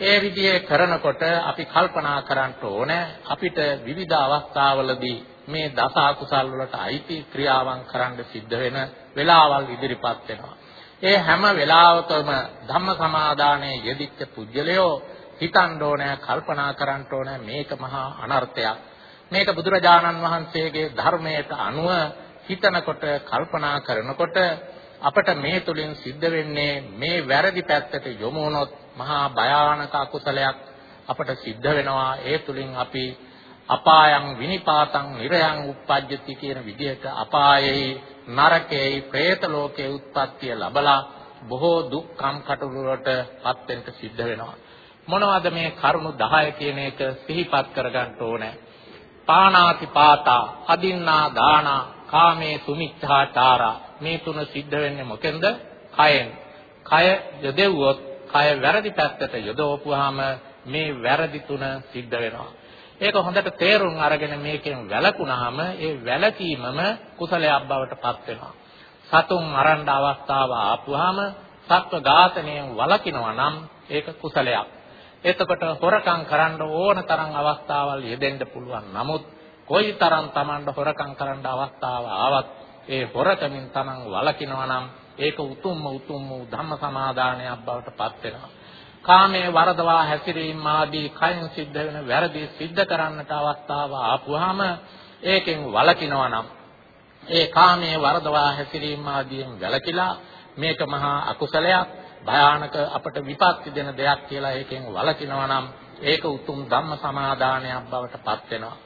ඒ විදිහේ කරනකොට අපි කල්පනා කරන්න ඕනේ අපිට විවිධ අවස්ථාවලදී මේ දස අකුසල් වලට අයිති ක්‍රියාවන් කරන්න සිද්ධ වෙන වෙලාවල් ඉදිරිපත් වෙනවා. ඒ හැම වෙලාවකම ධම්ම සමාදානයේ යෙදිච්ච පුජ්‍යලයෝ හිතන්න ඕනේ කල්පනා කරන්න ඕනේ මේක මහා අනර්ථයක්. මේක බුදුරජාණන් වහන්සේගේ ධර්මයට අනුව හිතනකොට කල්පනා කරනකොට අපට මේ තුලින් සිද්ධ වෙන්නේ මේ වැරදි පැත්තට යොමු වුණොත් මහා භයානක අකුසලයක් අපට සිද්ධ වෙනවා. ඒ තුලින් අපි අපායන් විනිපාතං නිරයන් උප්පජ්ජති කියන විදිහට අපායේ නරකයේ പ്രേත ලෝකයේ උත්පත්තිය ලැබලා බොහෝ දුක්ඛම් කටුළු වලටපත් වෙන්න සිද්ධ වෙනවා. මොනවද මේ කරුණු 10 කියන එක සිහිපත් කරගන්න ඕනේ? පානාති පාතා අදින්නා දානා කාමේ සුමිච්ඡාචාරා මේ තුන සිද්ධ වෙන්නේ මොකෙන්ද? කයෙන්. කය යදෙව්වොත් කය වැරදි පැත්තට යොදවපුවාම මේ වැරදි තුන සිද්ධ වෙනවා. ඒක හොඳට තේරුම් අරගෙන මේකෙන් වැළකුණාම ඒ වැළකීමම කුසලයක් බවට පත් වෙනවා. සතුන් මරන්න අවස්ථාව ආපුවාම සත්ව ඝාතනයෙන් වළකිනවා නම් ඒක කුසලයක්. එතකොට හොරකම් කරන්න ඕන තරම් අවස්ථාවල් යෙදෙන්න පුළුවන්. නමුත් කොයිතරම් Tamanට හොරකම් කරන්න අවස්ථාව ආවත් ඒ හොරකමින් Taman වළකිනවා නම් ඒක උතුම්ම උතුම් වූ ධම්ම සමාදානයක් බවට පත් වෙනවා. කාමයේ වරදවා හැසිරීම ආදී කයින් සිද්ධ වෙන වැරදි සිද්ධ කරන්නට අවස්ථාව ආපුවාම ඒකෙන් වළකිනවා නම් ඒ කාමයේ වරදවා හැසිරීම ආදීන් වැළකීලා මේක මහා අකුසලයක් භයානක අපට විපත්ති දෙන දෙයක් කියලා ඒකෙන් වළකිනවා නම් ඒක උතුම් ධම්ම සමාදානයක් බවට පත් වෙනවා.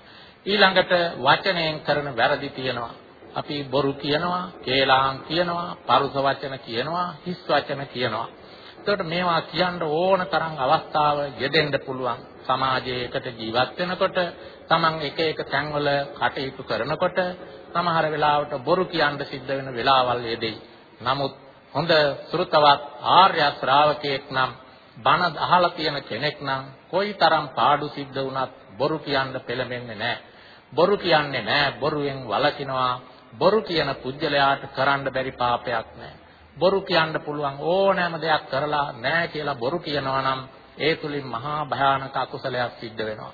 ඊළඟට වචනයෙන් කරන වැරදි තියෙනවා. අපි බොරු කියනවා, කේලාම් කියනවා, පරුස වචන කියනවා, හිස් වචන කියනවා. එතකොට මේවා කියන්න ඕන තරම් අවස්ථාව යෙදෙන්න පුළුවන්. සමාජයකට ජීවත් වෙනකොට, Taman එක එක තැන්වල කටයුතු කරනකොට, සමහර වෙලාවට බොරු කියන්න සිද්ධ වෙන වෙලාවල් යෙදෙයි. නමුත් හොඳ සෘතවත් ආර්ය ශ්‍රාවකයෙක් නම් බණ අහලා තියෙන කෙනෙක් නම් කොයිතරම් පාඩු සිද්ධ වුණත් බොරු කියන්න පෙළඹෙන්නේ නැහැ. බොරු කියන්නේ නැහැ. බොරුවෙන් වළකිනවා. බොරු කියන පුජ්‍යලයාට කරන්න බැරි පාපයක් නැහැ. බොරු කියන්න පුළුවන් ඕනෑම දෙයක් කරලා නැහැ කියලා බොරු කියනවා නම් ඒ තුලින් මහා භයානක අකුසලයක් සිද්ධ වෙනවා.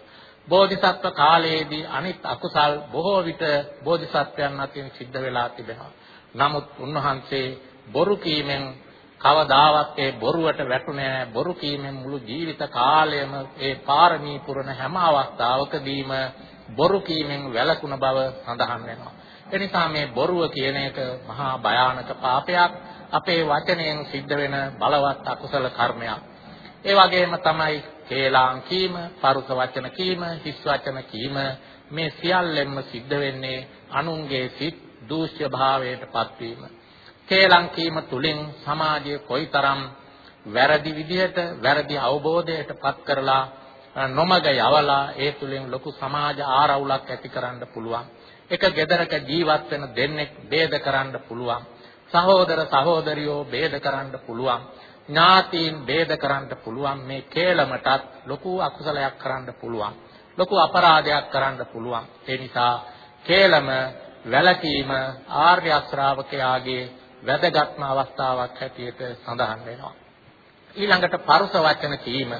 බෝධිසත්ව කාලයේදී අනිත් අකුසල් බොහෝ විට බෝධිසත්වයන් අතින් සිද්ධ වෙලා තිබෙනවා. නමුත් උන්වහන්සේ බොරු කීමෙන් කවදාවත් ඒ බොරුවට වැටුනේ නැහැ. බොරු කීමෙන් මුළු ජීවිත කාලයම ඒ පාරමී පුරන හැම අවස්ථාවකදීම බොරු කීමෙන් වැළකුණ බව සඳහන් වෙනවා. එනිසා මේ බොරුව කියන එක මහා භයානක පාපයක්. අපේ වචනයෙන් සිද්ධ වෙන බලවත් අකුසල කර්මයක්. ඒ වගේම තමයි කේලාම් කීම, පරුස වචන කීම, හිස් වචන කීම මේ සියල්ලෙන්ම සිද්ධ වෙන්නේ අනුන්ගේ සිත් දූෂ්‍ය භාවයට පත්වීම. කේලම් කීම තුලින් සමාජය කොයිතරම් වැරදි විදිහට වැරදි අවබෝධයටපත් කරලා නොමග යවලා ඒ තුලින් ලොකු සමාජ ආරවුලක් ඇති කරන්න පුළුවන්. එක ගෙදරක ජීවත් වෙන දෙන්නෙක් ભેද කරන්න පුළුවන්. සහෝදර සහෝදරියෝ ભેද කරන්න පුළුවන්. ඥාතීන් ભેද කරන්න පුළුවන්. මේ කේලමටත් ලොකු අකුසලයක් කරන්න පුළුවන්. ලොකු අපරාධයක් කරන්න පුළුවන්. ඒ නිසා කේලම වැළකීම ආර්ය ශ්‍රාවකයාගේ වැදගත්ම අවස්ථාවක් හැටියට සඳහන් වෙනවා. ඊළඟට පරුස වචන කීම.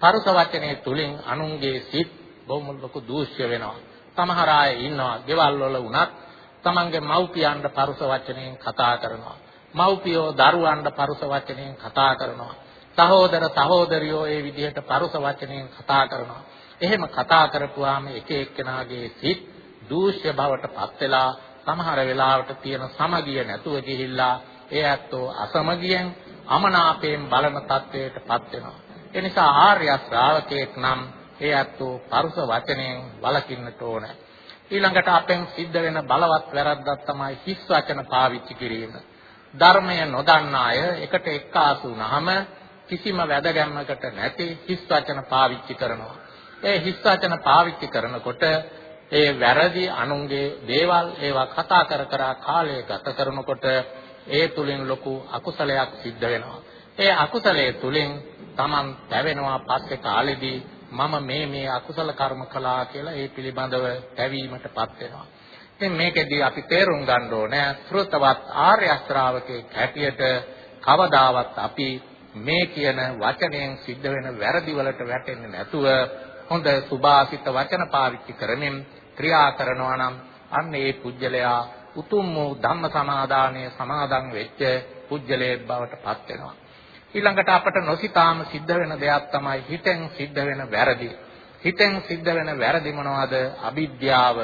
පරුස වචනේ තුලින් අනුන්ගේ සිත් බොහොම ලොකු දූෂ්‍ය වෙනවා. සමහර අය ඉන්නවා ගෙවල් වල වුණත් තමන්ගේ මව්පියන්ට පරුස වචනෙන් කතා කරනවා. මව්පියෝ දරුවන්ට පරුස වචනෙන් කතා කරනවා. සහෝදර සහෝදරියෝ ඒ විදිහට පරුස වචනෙන් කතා කරනවා. එහෙම කතා කරපුවාම එක එක්කෙනාගේ සිත් දූෂ්‍ය බවට පත් වෙලා සමහර වෙලාවට තියෙන සමගිය නැතුව ගිහිල්ලා ඒ ඇත්තෝ අසමගියෙන් අමනාපයෙන් බලන තත්වයටපත් වෙනවා. ඒ නිසා ආර්ය ශ්‍රාවකෙක් නම් ඒ ඇත්තෝ පරුස වචනයෙන් වළකින්නට ඕන. ඊළඟට අපෙන් සිද්ධ වෙන බලවත් වැරද්දක් තමයි හිස් වචන පාවිච්චි කිරීම. ධර්මය නොදන්නා අය එකට එක්කාසු වුනහම කිසිම වැදගැම්මකට නැති හිස් වචන පාවිච්චි කරනවා. ඒ හිස් වචන පාවිච්චි කරනකොට ඒ වැරදි අනුන්ගේ දේවල් ඒවා කතා කර කර කාලය ගත කරනකොට ඒ තුලින් ලොකු අකුසලයක් සිද්ධ වෙනවා. ඒ අකුසලයේ තුලින් Taman පැවෙනවා පස්සේ කාලෙදී මම මේ මේ අකුසල කර්ම කළා කියලා ඒ පිළිබඳව පැවීමටපත් වෙනවා. ඉතින් මේකෙදී අපි තේරුම් ගන්න ඕනේ ශ්‍රොතවත් ආර්ය ශ්‍රාවකෙක් හැටියට කවදාවත් අපි මේ කියන වචනයෙන් සිද්ධ වෙන වැරදි වලට වැටෙන්නේ නැතුව හොඳ සුභාසිත වචන පාවිච්චි කරමින් ක්‍රියා කරනවා නම් අන්න ඒ පුජ්‍යලයා උතුම් වූ ධම්ම සමාදානයේ සමාදන් වෙච්ච පුජ්‍යලයේ බවට පත් වෙනවා. ඊළඟට අපට නොසිතාම සිද්ධ වෙන දෙයක් තමයි හිතෙන් සිද්ධ වෙන වැරදි. හිතෙන් සිද්ධ වෙන වැරදි මොනවද? අවිද්‍යාව.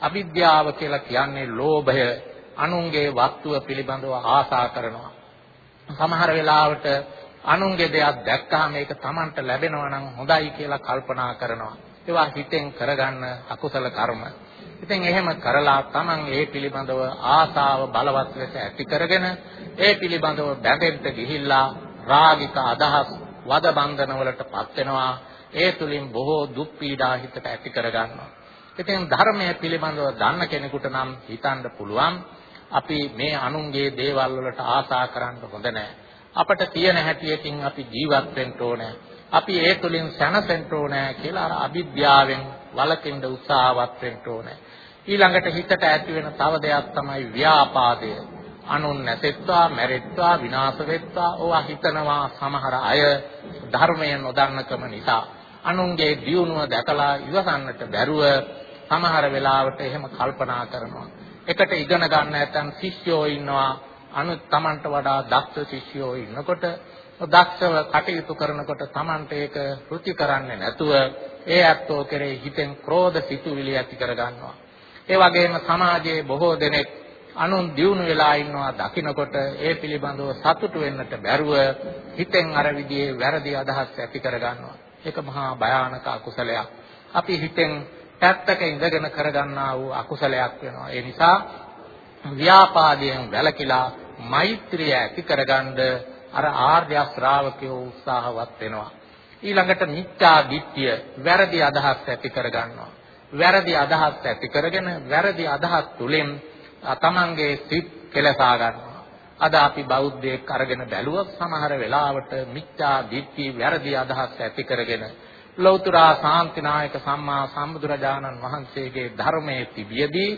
අවිද්‍යාව කියලා කියන්නේ ලෝභය. අනුන්ගේ වස්තුව පිළිබඳව ආසා කරනවා. සමහර වෙලාවට අනුන්ගේ දෙයක් දැක්කහම ඒක Tamanට ලැබෙනවා නම් හොඳයි කියලා කල්පනා කරනවා. ඒවා හිතෙන් කරගන්න අකුසල කර්ම. ඉතින් එහෙම කරලා Taman ඒ පිළිබඳව ආසාව බලවත් ලෙස ඇති කරගෙන ඒ පිළිබඳව බැඳෙන්න ගිහිල්ලා රාගික අදහස් වද බන්ධන වලටපත් වෙනවා. ඒ තුලින් බොහෝ දුක් පීඩා හිතට ඇති කරගන්නවා. ඉතින් ධර්මයේ පිළිබඳව දන්න කෙනෙකුට නම් හිතන්න පුළුවන් අපි මේ අනුන්ගේ දේවල් වලට ආසා කරන්න හොඳ නැහැ. අපට තියෙන හැටියකින් අපි ජීවත් වෙන්න ඕනේ. අපි ඒ තුලින් සැනසෙන්න ඕනේ කියලා අර අවිද්‍යාවෙන් වළකින්න උත්සාහවත් වෙන්න ඕනේ. ඊළඟට හිතට ඇති වෙන තව දෙයක් තමයි ව්‍යාපාදය. අනුන් නැසෙත්වා, මැරෙත්වා, විනාශ වෙත්වා ඕවා හිතනවා සමහර අය ධර්මය නොදන්නකම නිසා. අනුන්ගේ දියුණුව දැකලා ඉවසන්නට බැරුව සමහර වෙලාවට එහෙම කල්පනා කරනවා. එකට ඉගෙන ගන්න නැත්නම් ශිෂ්‍යයෝ ඉන්නවා අනුත් Tamanට වඩා දක්ෂ ශිෂ්‍යයෝ ඉන්නකොට දක්ෂව කටයුතු කරනකොට Tamanට ඒක ෘචි කරන්නේ නැතුව ඒ ඇත්තෝ කෙරෙහි හිතෙන් ක්‍රෝධ සිතුවිලි ඇති කරගන්නවා. ඒ වගේම සමාජයේ බොහෝ දෙනෙක් අනුන් දියුණු වෙලා ඉන්නවා දකින්නකොට ඒ පිළිබඳව සතුටු වෙන්නට බැරුව හිතෙන් අර විදිහේ වැරදි අදහස් ඇති කරගන්නවා. ඒක මහා භයානක අකුසලයක්. අපි හිතෙන් පැත්තක ඉඳගෙන කරගන්නා වූ අකුසලයක් වෙනවා. ඒ නිසා ව්‍යාපාදයෙන් වැළකීලා මෛත්‍රිය ඇති කරගන්න අර ආර්ය ශ්‍රාවකයෝ උත්සාහවත් වෙනවා. ඊළඟට මිත්‍යා දිට්ඨිය වැරදි අදහස් ඇති කරගන්නවා. වැරදි අදහස් ඇති කරගෙන වැරදි අදහස් තුලින් තමන්ගේ සිත් කෙලසා ගන්නවා. අද අපි බෞද්ධයෙක් අරගෙන බැලුවොත් සමහර වෙලාවට මිත්‍යා දිට්ඨි වැරදි අදහස් ඇති කරගෙන ලෞතර ශාන්තිනායක සම්මා සම්බුදුරජාණන් වහන්සේගේ ධර්මයේ තිබියදී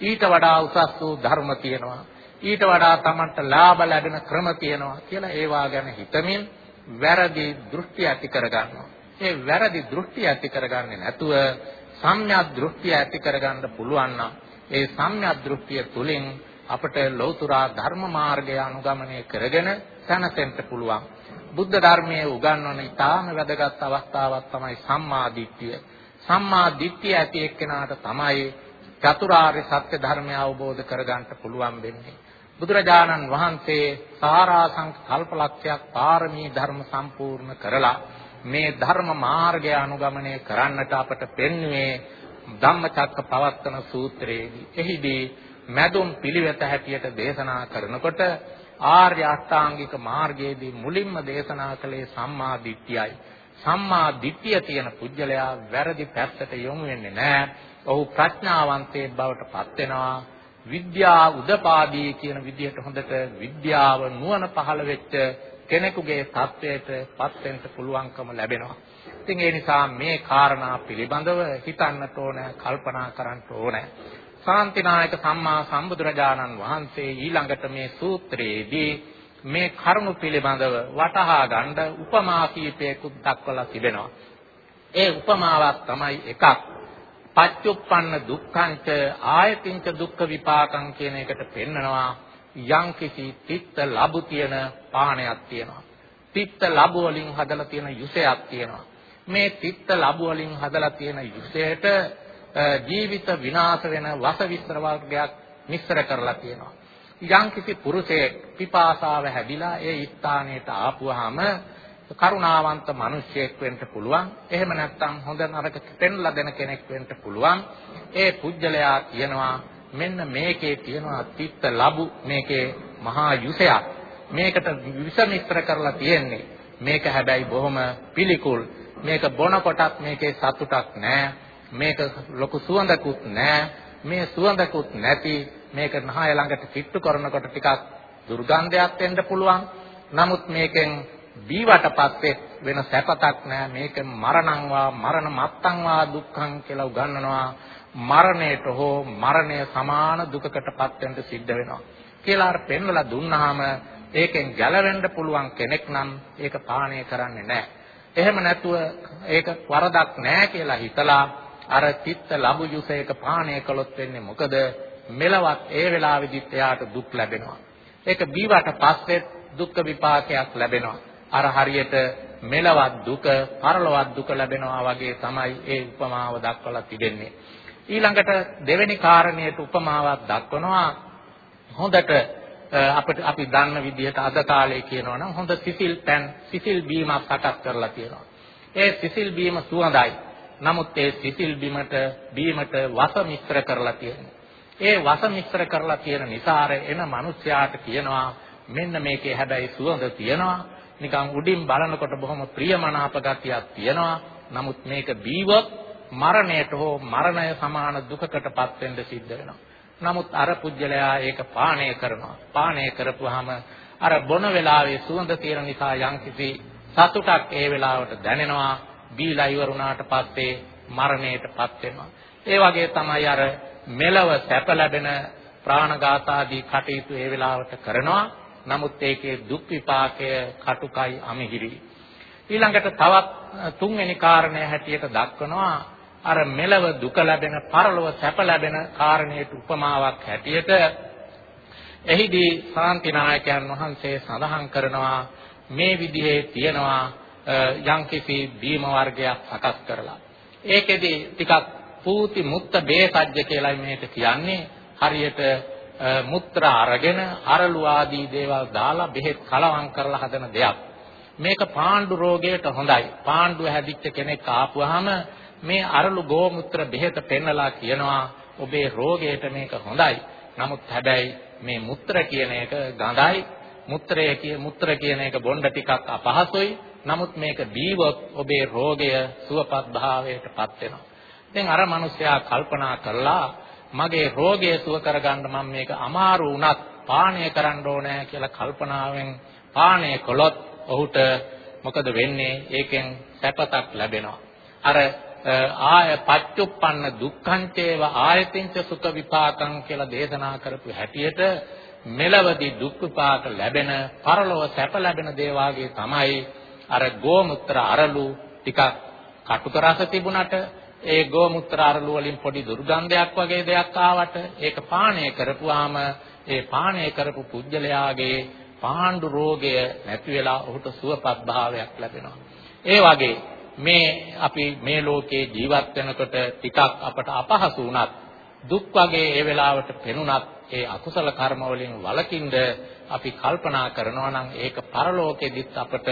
ඊට වඩා උසස් වූ ධර්ම තියෙනවා ඊට වඩා Tamanට ලාභ ලැබෙන ක්‍රම තියෙනවා කියලා ඒවා ගැන හිතමින් වැරදි දෘෂ්ටි ඇති කරගන්නවා. ඒ වැරදි දෘෂ්ටි ඇති කරගන්නේ නැතුව සම්‍යක් දෘෂ්ටි ඇති කරගන්න පුළුවන් නම් ඒ සම්‍යක් දෘෂ්ටිය තුලින් අපට ලෞතර ධර්ම මාර්ගය අනුගමනය කරගෙන සැනසෙන්න පුළුවන්. බුද්ධ ධර්මයේ උගන්වන ඊටාම වැදගත් අවස්ථාවක් තමයි සම්මා දිට්ඨිය. සම්මා දිට්ඨිය ඇති එක්කෙනාට තමයි චතුරාර්ය සත්‍ය ධර්මය අවබෝධ කරගන්න පුළුවන් වෙන්නේ. බුදුරජාණන් වහන්සේ සාරාංශක කල්පලක්ෂයක් පාරමී ධර්ම සම්පූර්ණ කරලා මේ ධර්ම මාර්ගය අනුගමනය කරන්නට අපට පෙන්වුවේ ධම්මචක්ක පවත්තන සූත්‍රයේදී. එහිදී මැදුම් පිළිවෙත හැටියට දේශනා කරනකොට ආර්ය අෂ්ටාංගික මාර්ගයේදී මුලින්ම දේශනා කළේ සම්මා දිට්ඨියයි. සම්මා දිට්ඨිය තියෙන පුජ්‍යලයා වැරදි පැත්තට යොමු වෙන්නේ නැහැ. ඔහු ප්‍රඥාවන්තයෙක් බවට පත් වෙනවා. විද්‍යා උදපාදී කියන විදිහට හොඳට විද්‍යාව නුවණ පහළ වෙච්ච කෙනෙකුගේ තත්වයට පත් වෙන්න පුළුවන්කම ලැබෙනවා. ඉතින් ඒ නිසා මේ කාරණා පිළිබඳව හිතන්නට ඕන, කල්පනා කරන්නට ඕන. සාන්තිනායක සම්මා සම්බුදුරජාණන් වහන්සේ ඊළඟට මේ සූත්‍රයේදී මේ කරුණු පිළිබඳව වටහා ගන්න උපමා කීපයක් දක්වලා තිබෙනවා. ඒ උපමාවක් තමයි එකක් පච්චුප්පන්න දුක්ඛංච ආයතින්ච දුක්ඛ විපාකං කියන එකට පෙන්නනවා යම් කිසි තිත්ත ලැබු තියෙන පාණයක් තියෙනවා. තිත්ත ලැබු වලින් හදලා තියෙන යුසයක් තියෙනවා. මේ තිත්ත ලැබු වලින් හදලා තියෙන යුසයට ජීවිත විනාශ වෙන වස විස්තර වර්ගයක් මිශ්‍ර කරලා තියෙනවා. යම් කිසි පුරුෂයෙක් පිපාසාව හැදිලා ඒ ස්ථානයට ආපුවාම කරුණාවන්ත මිනිසෙක් වෙන්න පුළුවන්. එහෙම නැත්නම් හොඳ නරක පෙන්ලා දෙන කෙනෙක් වෙන්න පුළුවන්. ඒ පුජ්‍යලයා කියනවා මෙන්න මේකේ තියෙනවා තිත්ත ලැබු මේකේ මහා යුසයක්. මේකට විස මිශ්‍ර කරලා තියෙන්නේ. මේක හැබැයි බොහොම පිළිකුල්. මේක බොන කොටත් මේකේ සතුටක් නැහැ. මේක ලොකු සුවඳකුත් නැහැ. මේ සුවඳකුත් නැති මේක නහය ළඟට කිට්ටු කරනකොට ටිකක් දුර්ගන්ධයක් එන්න පුළුවන්. නමුත් මේකෙන් බීවට පස්සේ වෙන සැපතක් නෑ මේක මරණං වා මරණ මත්තං වා දුක්ඛං කියලා උගන්වනවා මරණයට හෝ මරණය සමාන දුකකටපත් වෙන්න සිද්ධ වෙනවා කියලා අර පෙන්වලා දුන්නාම ඒකෙන් ගැලවෙන්න පුළුවන් කෙනෙක් නම් ඒක පානය කරන්නේ නැහැ. එහෙම නැතුව ඒක වරදක් නැහැ කියලා හිතලා අර චිත්ත ලැබු යුසයක පානය කළොත් වෙන්නේ මොකද? මෙලවත් ඒ වෙලාවෙදිත් එයාට දුක් ලැබෙනවා. ඒක බීවට පස්සේ දුක් විපාකයක් ලැබෙනවා. අර හරියට මෙලවත් දුක, පරලොවත් දුක ලැබෙනවා වගේ තමයි ඒ උපමාව දක්වලා තිබෙන්නේ. ඊළඟට දෙවෙනි කාරණයට උපමාවක් දක්වනවා හොඳට අපිට අපි දන්න විදිහට අද කාලේ කියනවා නම් හොඳ සිසිල් පෑන් සිසිල් බීමක් සකස් කරලා තියෙනවා. ඒ සිසිල් බීම සුවඳයි. නමුත් ඒ සිසිල් බීමට බීමට වස මිශ්‍ර කරලා තියෙනවා. ඒ වස මිශ්‍ර කරලා තියෙන නිසා එන මිනිස්යාට කියනවා මෙන්න මේකේ හැබැයි සුවඳ තියෙනවා නිකන් උඩින් බලනකොට බොහොම ප්‍රියමනාප ගතියක් තියෙනවා. නමුත් මේක බීවොත් මරණයට හෝ මරණය සමාන දුකකටපත් වෙන්න සිද්ධ වෙනවා. නමුත් අර පුජ්‍යලයා ඒක පානය කරනවා. පානය කරපුවාම අර බොන වෙලාවේ සුවඳ තියෙන නිසා යම්කිසි සතුටක් ඒ වෙලාවට දැනෙනවා. බීලා ඉවරුණාට පස්සේ මරණයටපත් වෙනවා. ඒ වගේ තමයි අර මෙලව සැප ලැබෙන ප්‍රාණඝාත ආදී කටයුතු ඒ වෙලාවට කරනවා. නමුත් ඒකේ දුක් විපාකය කටුකයි අමිහිරි. ඊළඟට තවත් තුන්වෙනි කාරණය හැටියට දක්වනවා අර මෙලව දුක ලැබෙන පරලොව සැප ලැබෙන කාරණයට උපමාවක් හැටියට එහිදී ශාන්තිනායකයන් වහන්සේ සඳහන් කරනවා මේ විදිහේ තියනවා යම්කිසි බීම වර්ගයක් සකස් කරලා ඒකෙදි ටිකක් පූති මුත්ත බේසජ්‍ය කියලා මේක කියන්නේ හරියට මුත්‍රා අරගෙන අරලු ආදී දේවල් දාලා බෙහෙත් කලවම් කරලා හදන දෙයක්. මේක පාණ්ඩු රෝගයට හොඳයි. පාණ්ඩුව හැදිච්ච කෙනෙක් ආපුවාම මේ අරලු ගෝමුත්‍ර බෙහෙත පෙන්නලා කියනවා ඔබේ රෝගයට මේක හොඳයි. නමුත් හැබැයි මේ මුත්‍ර කියන එක ගඳයි. මුත්‍රය කිය මුත්‍ර කියන එක බොණ්ඩ ටිකක් අපහසුයි. නමුත් මේක බීවොත් ඔබේ රෝගය සුවපත් භාවයටපත් වෙනවා. දැන් අර මිනිසයා කල්පනා කළා මගේ රෝගය සුව කරගන්න මම මේක අමාරු වුණත් පානය කරන්න ඕනේ කියලා කල්පනාවෙන් පානය කළොත් ඔහුට මොකද වෙන්නේ? ඒකෙන් සැපතක් ලැබෙනවා. අර ආය පච්චුප්පන්න දුක්ඛංචේව ආයතින්ච සුඛ විපාකං කියලා දේශනා කරපු හැටියට මෙලවදී දුක් විපාක ලැබෙන පරලොව සැප ලැබෙන දේ වාගේ තමයි අර ගෝමුත්‍ර අරලු ටිකක් කටුක රස තිබුණට ඒ ගෝමුත්‍ර අරලු වලින් පොඩි දුර්ගන්ධයක් වගේ දෙයක් ආවට ඒක පානය කරපුවාම ඒ පානය කරපු පුජ්‍යලයාගේ පාණ්ඩු රෝගය නැති වෙලා ඔහුට සුවපත් භාවයක් ලැබෙනවා. ඒ වගේ මේ අපි මේ ලෝකේ ජීවත් වෙනකොට ටිකක් අපට අපහසු වුණත් දුක් වගේ ඒ වෙලාවට පෙනුනත් ඒ අකුසල කර්ම වලින් වළකින්ද අපි කල්පනා කරනවා නම් ඒක පරලෝකෙදිත් අපට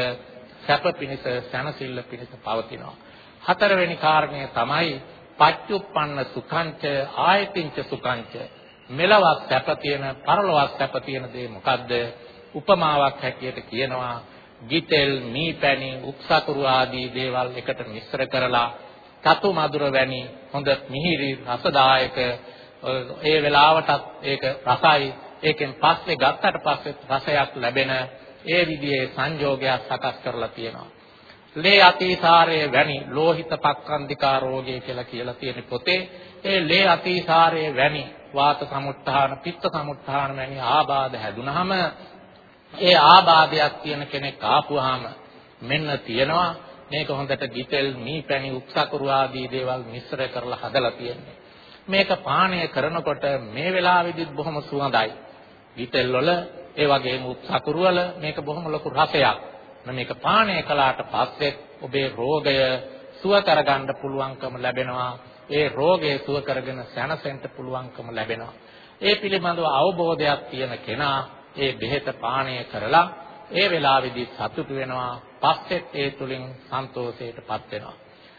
සැප පිණිස සැනසෙල්ල පිණිස පවතිනවා. හතරවෙනි කාරණය තමයි පච්චුප්පන්න සුඛංච ආයතින්ච සුඛංච මෙලවත් සැප තියෙන පරලොවත් සැප තියෙන දේ මොකද්ද? උපමාවක් හැටියට කියනවා ගිතෙල් මීපැණි උක්සකුරු ආදී දේවල් එකට මිශ්‍ර කරලා තතු මధుර වැනි හොඳ මිහිරි රසදායක ඒ වෙලාවටත් ඒක රසයි ඒකෙන් පස්සේ ගත්තට පස්සේ රසයක් ලැබෙන ඒ විදිහේ සංයෝගයක් සකස් කරලා තියෙනවා. ලේ අතිසාරයේ වැනි ලෝහිත පක්ඛන්දිකා රෝගය කියලා කියලා තියෙන පොතේ ඒ ලේ අතිසාරයේ වැනි වාත සමුත්ථාන පිත්ත සමුත්ථාන වැනි ආබාධ හැදුනහම ඒ ආබාධයක් තියෙන කෙනෙක් ආපුවාම මෙන්න තියෙනවා. මේක හොඳට ගිතෙල් මීපැණි උක්සකුරු ආදී දේවල් මිශ්‍ර කරලා හදලා තියෙන්නේ. මේක පානය කරනකොට මේ වෙලාවේදීත් බොහොම සුවඳයි. ගිතෙල් වල ඒ වගේම උක්සකුරු වල මේක බොහොම ලොකු රසයක්. මේක පානය කළාට පස්සේ ඔබේ රෝගය සුව කරගන්න පුළුවන්කම ලැබෙනවා. ඒ රෝගය සුව කරගෙන සැනසෙන්න පුළුවන්කම ලැබෙනවා. ඒ පිළිබඳව අවබෝධයක් තියෙන කෙනා ඒ බෙහෙත පානය කරලා ඒ වෙලාවේදී සතුටු වෙනවා. පස්සෙත් ඒ තුලින් සන්තෝෂයටපත් වෙනවා.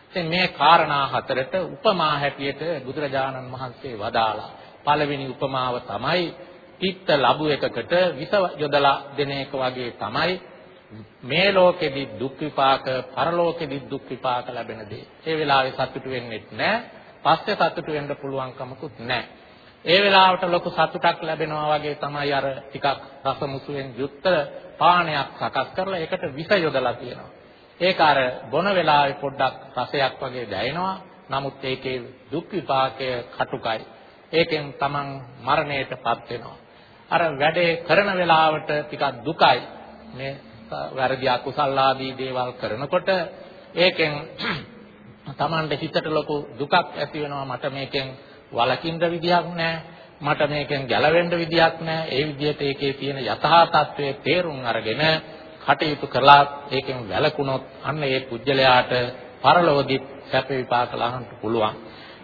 ඉතින් මේ කාරණා හතරට උපමා හැටියට බුදුරජාණන් වහන්සේ වදාලා පළවෙනි උපමාව තමයි පිත්ත ලැබු එකකට විස යොදලා දෙන එක වගේ තමයි මේ ලෝකෙදි දුක් විපාක පරලෝකෙදි දුක් විපාක ලැබෙන දේ. ඒ වෙලාවේ සතුටු වෙන්නෙත් නැහැ. පස්සේ සතුටු වෙන්න පුළුවන් කමකුත් නැහැ. ඒ වෙලාවට ලොකු සතුටක් ලැබෙනවා වගේ තමයි අර ටිකක් රසමුසුවෙන් යුක්ත පානයක් සකස් කරලා ඒකට විස යොදලා තියෙනවා. ඒක අර බොන වෙලාවේ පොඩ්ඩක් රසයක් වගේ දැනෙනවා. නමුත් ඒකේ දුක් විපාකය කටුකයි. ඒකෙන් Taman මරණයටපත් වෙනවා. අර වැඩේ කරන වෙලාවට ටිකක් දුකයි. මේ වැරදි අකුසල් ආදී දේවල් කරනකොට ඒකෙන් <clears throat> Tamanට හිතට ලොකු දුකක් ඇති වෙනවා මට මේකෙන් වලකින්න විදියක් නැහැ. මට මේකෙන් ගැලවෙන්න විදියක් නැහැ. ඒ විදිහට ඒකේ තියෙන යථා තත්වයේ තේරුම් අරගෙන කටයුතු කළා ඒකෙන් වැළකුණොත් අන්න ඒ පුජ්‍යලයාට පරලොවදී සැප විපාක ලහන්න පුළුවන්.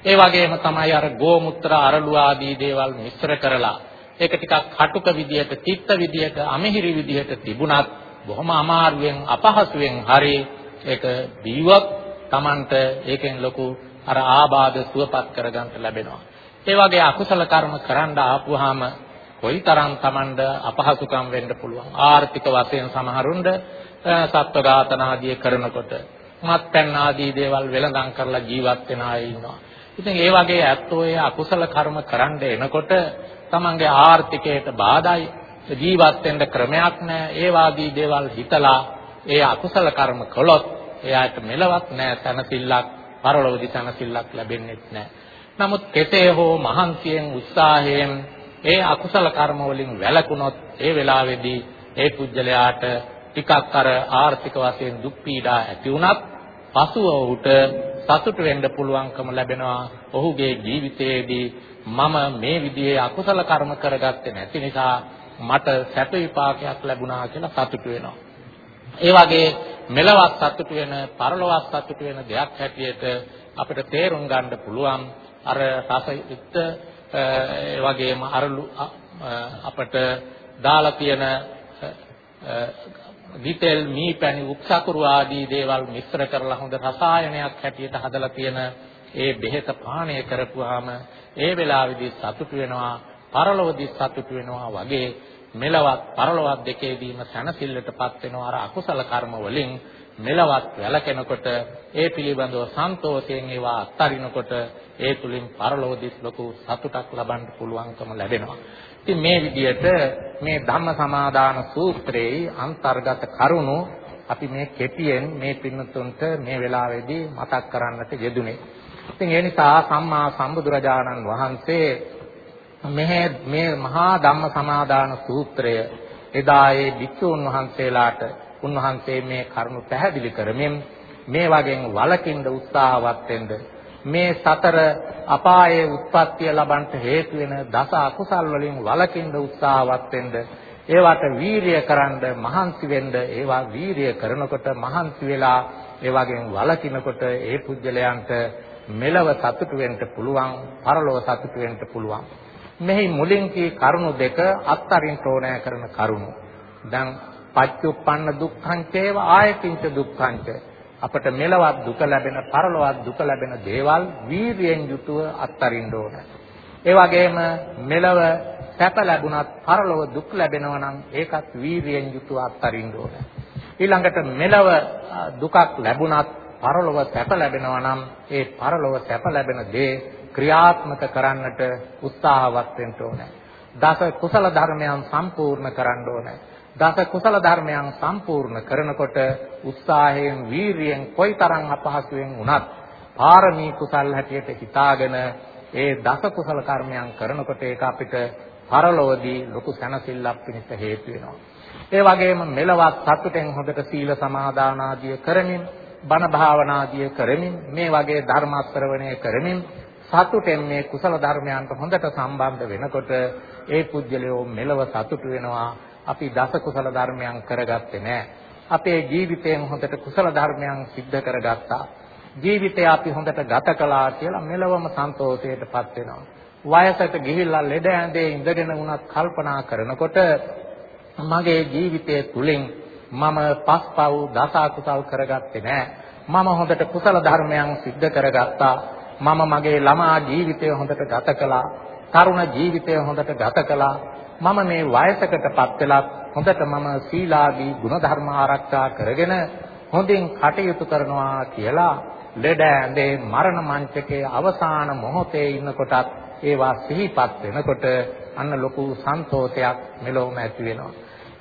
ඒ වගේම තමයි අර ගෝමුත්‍ර අරලු ආදී දේවල් මිශ්‍ර කරලා ඒක ටිකක් කටුක විදියට, තිත්ත විදියට, අමිහිරි විදියට තිබුණත් බොහොම අමාරුවෙන් අපහසුයෙන් හරි ඒක දීවක් Tamanට ඒකෙන් ලොකු අර ආබාධ සුවපත් කරගන්න ලැබෙනවා. ඒ වගේ අකුසල කර්ම කරන්න ආපුවාම කොයිතරම් Tamand අපහසුකම් වෙන්න පුළුවන්. ආර්ථික වශයෙන් සමහරුන්ද සත්ව ඝාතන ආදී කරනකොට මත්පැන් ආදී දේවල් වෙළඳාම් කරලා ජීවත් වෙන අය ඉන්නවා. ඉතින් ඒ වගේ ඇත්තෝ ඒ අකුසල කර්ම කරන්න එනකොට තමන්ගේ ආර්ථිකයට බාධායි ජීවත් වෙන්න ක්‍රමයක් නැහැ. ඒ වාදී දේවල් හිතලා ඒ අකුසල කර්ම කළොත් එයාට මෙලවත් නැහැ තනසිල්ලක් පරලොවදී සනසිල්ලක් ලැබෙන්නේ නැහැ. නමුත් කෙසේ හෝ මහන්සියෙන් උත්සාහයෙන් ඒ අකුසල කර්ම වලින් වැළකුණොත් ඒ වෙලාවේදී ඒ පුජ්‍යලයාට ටිකක් අර ආර්ථික වශයෙන් දුක් පීඩා ඇති වුණත් පසුව ඔහුට සතුට වෙන්න පුළුවන්කම ලැබෙනවා ඔහුගේ ජීවිතයේදී මම මේ විදිහේ අකුසල කර්ම කරගත්තේ නැති නිසා මට සැප විපාකයක් ලැබුණා කියලා සතුට වෙනවා. ඒ වගේ මෙලවත් සතුට වෙන, පරලොවත් සතුට වෙන දෙයක් හැටියට අපිට තේරුම් ගන්න පුළුවන් අර රසයුක්ත ඒ වගේම අරලු අපිට දාලා තියෙන විතෙල් මීපැණි උක්සකුරු ආදී දේවල් මිශ්‍ර කරලා හොඳ රසායනයක් හැටියට හදලා තියෙන ඒ බෙහෙත පානය කරපුවාම ඒ වෙලාවේදී සතුට වෙනවා පරලොවදී සතුට වෙනවා වගේ මෙලවත් පරලොවත් දෙකේදීම සැනසෙල්ලටපත් වෙනවා අර අකුසල කර්ම වලින් මෙලවත් වැළකෙනකොට ඒ පිළිබඳව සන්තෝෂයෙන් ඒවා අත්හරිනකොට ඒ තුලින් පරලෝකදිස් ලොකු සතුටක් ලබන්න පුළුවන්කම ලැබෙනවා. ඉතින් මේ විදිහට මේ ධම්ම සමාදාන සූත්‍රයේ අන්තර්ගත කරුණු අපි මේ කෙටියෙන් මේ පින්නතුන්ට මේ වෙලාවේදී මතක් කරන්නට යෙදුනේ. ඉතින් ඒ නිසා සම්මා සම්බුදුරජාණන් වහන්සේ මෙහෙ මේ මහා ධම්ම සමාදාන සූත්‍රය එදා ඒ භික්ෂුන් වහන්සේලාට උන්වහන්සේ මේ කරුණු පැහැදිලි කරමින් මේ වගේ වලකින්න උත්සාහවත් වෙන්න මේ සතර අපායේ උත්පත්තිය ලබන්නට හේතු වෙන දස අකුසල් වලින් වලකින්න උත්සාහවත් වෙන්න ඒවට වීරිය කරන්න මහන්සි වෙන්න ඒවා වීරිය කරනකොට මහන්සි වෙලා ඒ වගේ වලකිනකොට ඒ පුජ්‍යලයන්ට මෙලව සතුටු වෙන්න පුළුවන් පරලොව සතුටු වෙන්න පුළුවන්. මෙහි මුලින් කී කරුණු දෙක අත්තරින් ඕනෑ කරන කරුණු දැන් පච්චුප්පන්න දුක්ඛං චේව ආයතින්ච දුක්ඛං අපට මෙලවත් දුක ලැබෙන පරලොවත් දුක ලැබෙන දේවල් වීරියෙන් යුතුව අත්තරින්න ඕන. ඒ වගේම මෙලව සැප ලැබුණත් පරලොව දුක් ලැබෙනවා නම් ඒකත් වීරියෙන් යුතුව අත්තරින්න ඕන. ඊළඟට මෙලව දුකක් ලැබුණත් පරලොව සැප ලැබෙනවා නම් ඒ පරලොව සැප ලැබෙන දේ ක්‍රියාත්මක කරන්නට උත්සාහවත් වෙන්න ඕනේ. දස කුසල ධර්මයන් සම්පූර්ණ කරන්න ඕනේ. දස කුසල ධර්මයන් සම්පූර්ණ කරනකොට උත්සාහයෙන් වීරියෙන් කොයිතරම් අපහසුයෙන් වුණත් පාරමී කුසල් හැටියට හිතාගෙන ඒ දස කුසල කර්මයන් කරනකොට ඒක අපිට පරලොවදී ලොකු සැනසෙල්ලක් පිණිස හේතු වෙනවා. ඒ වගේම මෙලවත් සතුටෙන් හොඳට සීල සමාදාන ආදිය කරමින් බණ භාවනා ආදිය කරමින් මේ වගේ ධර්ම ශ්‍රවණය කරමින් සතුටෙන් මේ කුසල ධර්මයන්ට හොඳට සම්බන්ධ වෙනකොට ඒ පුජ්‍යලයෝ මෙලව සතුටු වෙනවා අපි දස කුසල ධර්මයන් කරගත්තේ නැහැ. අපේ ජීවිතයෙන් හොඳට කුසල ධර්මයන් සිද්ධ කරගත්තා. ජීවිතය අපි හොඳට ගත කළා කියලා මෙලවම සන්තෝෂයටපත් වෙනවා. වයසට ගිහිල්ලා ලෙඩ ඇඳේ ඉඳගෙන වුණත් කල්පනා කරනකොට මගේ ජීවිතය තුලින් මම පස්පව් දස කුසල් කරගත්තේ නැහැ. මම හොඳට කුසල ධර්මයන් සිද්ධ කරගත්තා. මම මගේ ළමා ජීවිතය හොඳට ගත කළා. තරුණ ජීවිතය හොඳට ගත කළා. මම මේ වයසකටපත් වෙලා හොඳට මම සීලාදී ගුණධර්ම ආරක්ෂා කරගෙන හොඳින් කටයුතු කරනවා කියලා ලෙඩ ඇඳේ මරණ මංචකයේ අවසාන මොහොතේ ඉන්නකොටත් ඒවා සිහිපත් වෙනකොට අන්න ලොකු සන්තෝෂයක් මෙලොවම ඇති වෙනවා.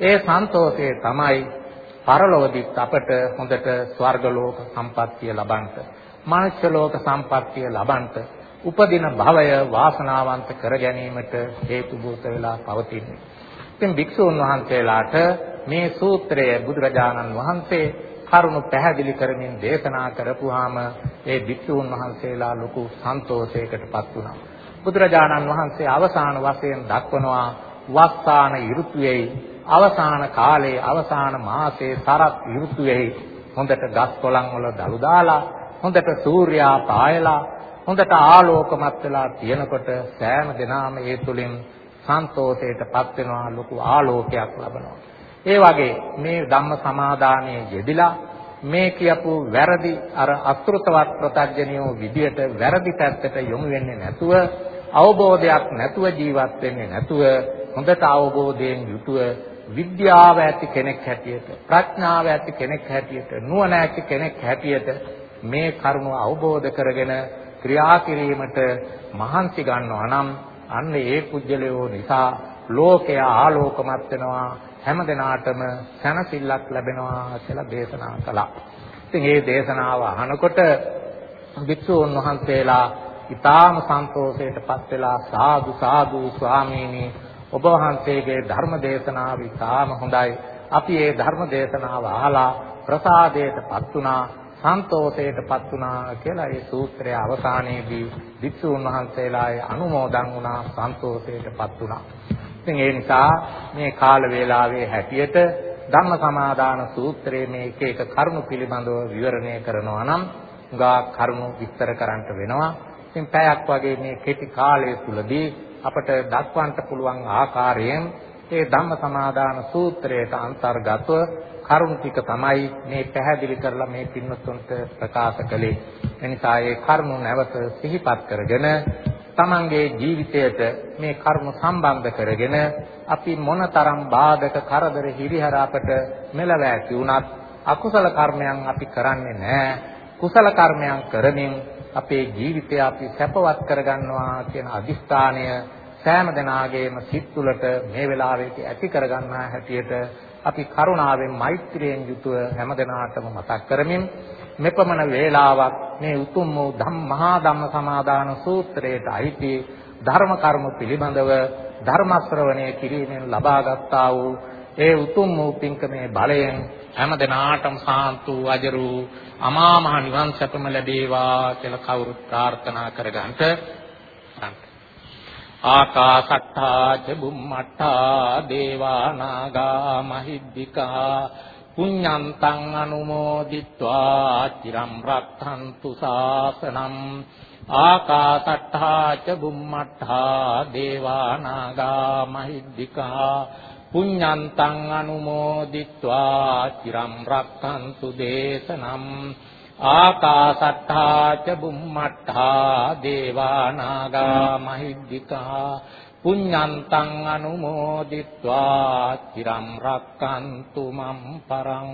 ඒ සන්තෝෂය තමයි පරලොවදිත් අපට හොඳට ස්වර්ග ලෝක සම්පත්තිය ලබන්නට, මනුෂ්‍ය ලෝක සම්පත්තිය ලබන්නට උපදින භවය වාසනාවන්ත කර ගැනීමට හේතු භූත වෙලා පවතින්නේ. ඉතින් භික්ෂුන් වහන්සේලාට මේ සූත්‍රය බුදුරජාණන් වහන්සේ කරුණු පැහැදිලි කරමින් දේශනා කරපුවාම ඒ භික්ෂුන් වහන්සේලා ලොකු සන්තෝෂයකටපත් වුණා. බුදුරජාණන් වහන්සේ අවසාන වශයෙන් දක්වනවා වස්සාන ඍතුවේ අවසාන කාලයේ අවසාන මාසයේ සරත් ඍතුවේ හොඳට ගස් කොළන් වල දළු දාලා හොඳට සූර්යා පායලා හොඳට ආලෝකමත් වෙලා තියෙනකොට සෑම දිනම ඒ තුලින් සන්තෝෂයටපත් වෙනවා ලොකු ආලෝකයක් ලබනවා. ඒ වගේ මේ ධම්ම සමාදානයේ යෙදිලා මේ කියපු වැරදි අර අසෘතවත් ප්‍රත්‍යඥයෝ විදියට වැරදි පැත්තට යොමු වෙන්නේ නැතුව අවබෝධයක් නැතුව ජීවත් වෙන්නේ නැතුව හොඳට අවබෝධයෙන් යුතුව විද්‍යාව ඇති කෙනෙක් හැටියට ප්‍රඥාව ඇති කෙනෙක් හැටියට නුවණ ඇති කෙනෙක් හැටියට මේ කරුණ අවබෝධ කරගෙන ක්‍රියා කිරීමට මහන්සි ගන්නවා නම් අන්න ඒ කුජලයෝ නිසා ලෝකය ආලෝකමත් වෙනවා හැම දිනාටම සැනසෙල්ලක් ලැබෙනවා කියලා දේශනා කළා. ඉතින් මේ දේශනාව අහනකොට භික්ෂුන් වහන්සේලා ඊටාම සන්තෝෂයටපත් වෙලා සාදු සාදු ස්වාමීනි ඔබ වහන්සේගේ ධර්ම දේශනාව ඊටාම හොඳයි. අපි මේ ධර්ම දේශනාව අහලා ප්‍රසාදයටපත් වුණා. සන්තෝෂයටපත් වුණා කියලා ඒ සූත්‍රයේ අවසානයේදී වික්ෂුන් වහන්සේලායි අනුමෝදන් වුණා සන්තෝෂයටපත් වුණා. ඉතින් ඒ නිසා මේ කාල වේලාවේ හැටියට ධම්ම සමාදාන සූත්‍රයේ මේ එක එක කරුණු පිළිබඳව විවරණය කරනවා නම් ගා කරුණු විස්තර කරන්නට වෙනවා. ඉතින් පැයක් වගේ මේ කෙටි කාලය තුලදී අපට දක්වන්න පුළුවන් ආකාරයෙන් ඒ ධම්ම සමාදාන සූත්‍රයට අන්තර්ගතව කරුණු ටික තමයි මේ පැහැදිලි කරලා මේ පින්නතුන්ට ප්‍රකාශ කළේ. එනිසා ඒ කරුණු නැවත සිහිපත් කරගෙන තමන්ගේ ජීවිතයට මේ කරුණු සම්බන්ධ කරගෙන අපි මොනතරම් බාධක කරදර හිරිහැර අපට මෙලව ඇති වුණත් අකුසල කර්මයන් අපි කරන්නේ නැහැ. කුසල කර්මයන් කරමින් අපේ ජීවිතය අපි සැපවත් කරගන්නවා කියන අදිස්ථානය සෑම දෙනාගේම සිත් තුළට මේ වෙලාවේදී ඇති කරගන්නා හැටියට අපි කරුණාවෙන් මෛත්‍රියෙන් යුතුව හැම දිනාටම මතක් කරමින් මෙපමණ වේලාවක් මේ උතුම් වූ ධම් මහා ධම්ම සමාදාන සූත්‍රයට අයිති ධර්ම කර්ම පිළිබඳව ධර්ම ශ්‍රවණය කිරීමෙන් ලබාගත්තා වූ ඒ උතුම් වූ පින්කමේ බලයෙන් හැම දිනාටම සාන්තු අජරු අමා මහ නිවන් සැපම ලැබේවා කියලා කවුරුත් ප්‍රාර්ථනා කරගන්නට ආකාසට්ඨා ච බුම්මට්ඨා දේවා නාග මහිද්దికා පුඤ්ඤන්තං අනුමෝදිත්වා චිරම් රක්ඛන්තු සාසනං ආකාසට්ඨා ච බුම්මට්ඨා දේවා නාග මහිද්దికා පුඤ්ඤන්තං අනුමෝදිත්වා චිරම් රක්ඛන්තු දේශනම් ආකාසට්ඨා ච බුම්මට්ඨා දේවානාගා මහිද්దికා පුඤ්ඤන්තං අනුමෝදිත්වා. চিරම් රක්칸තු මම් පරං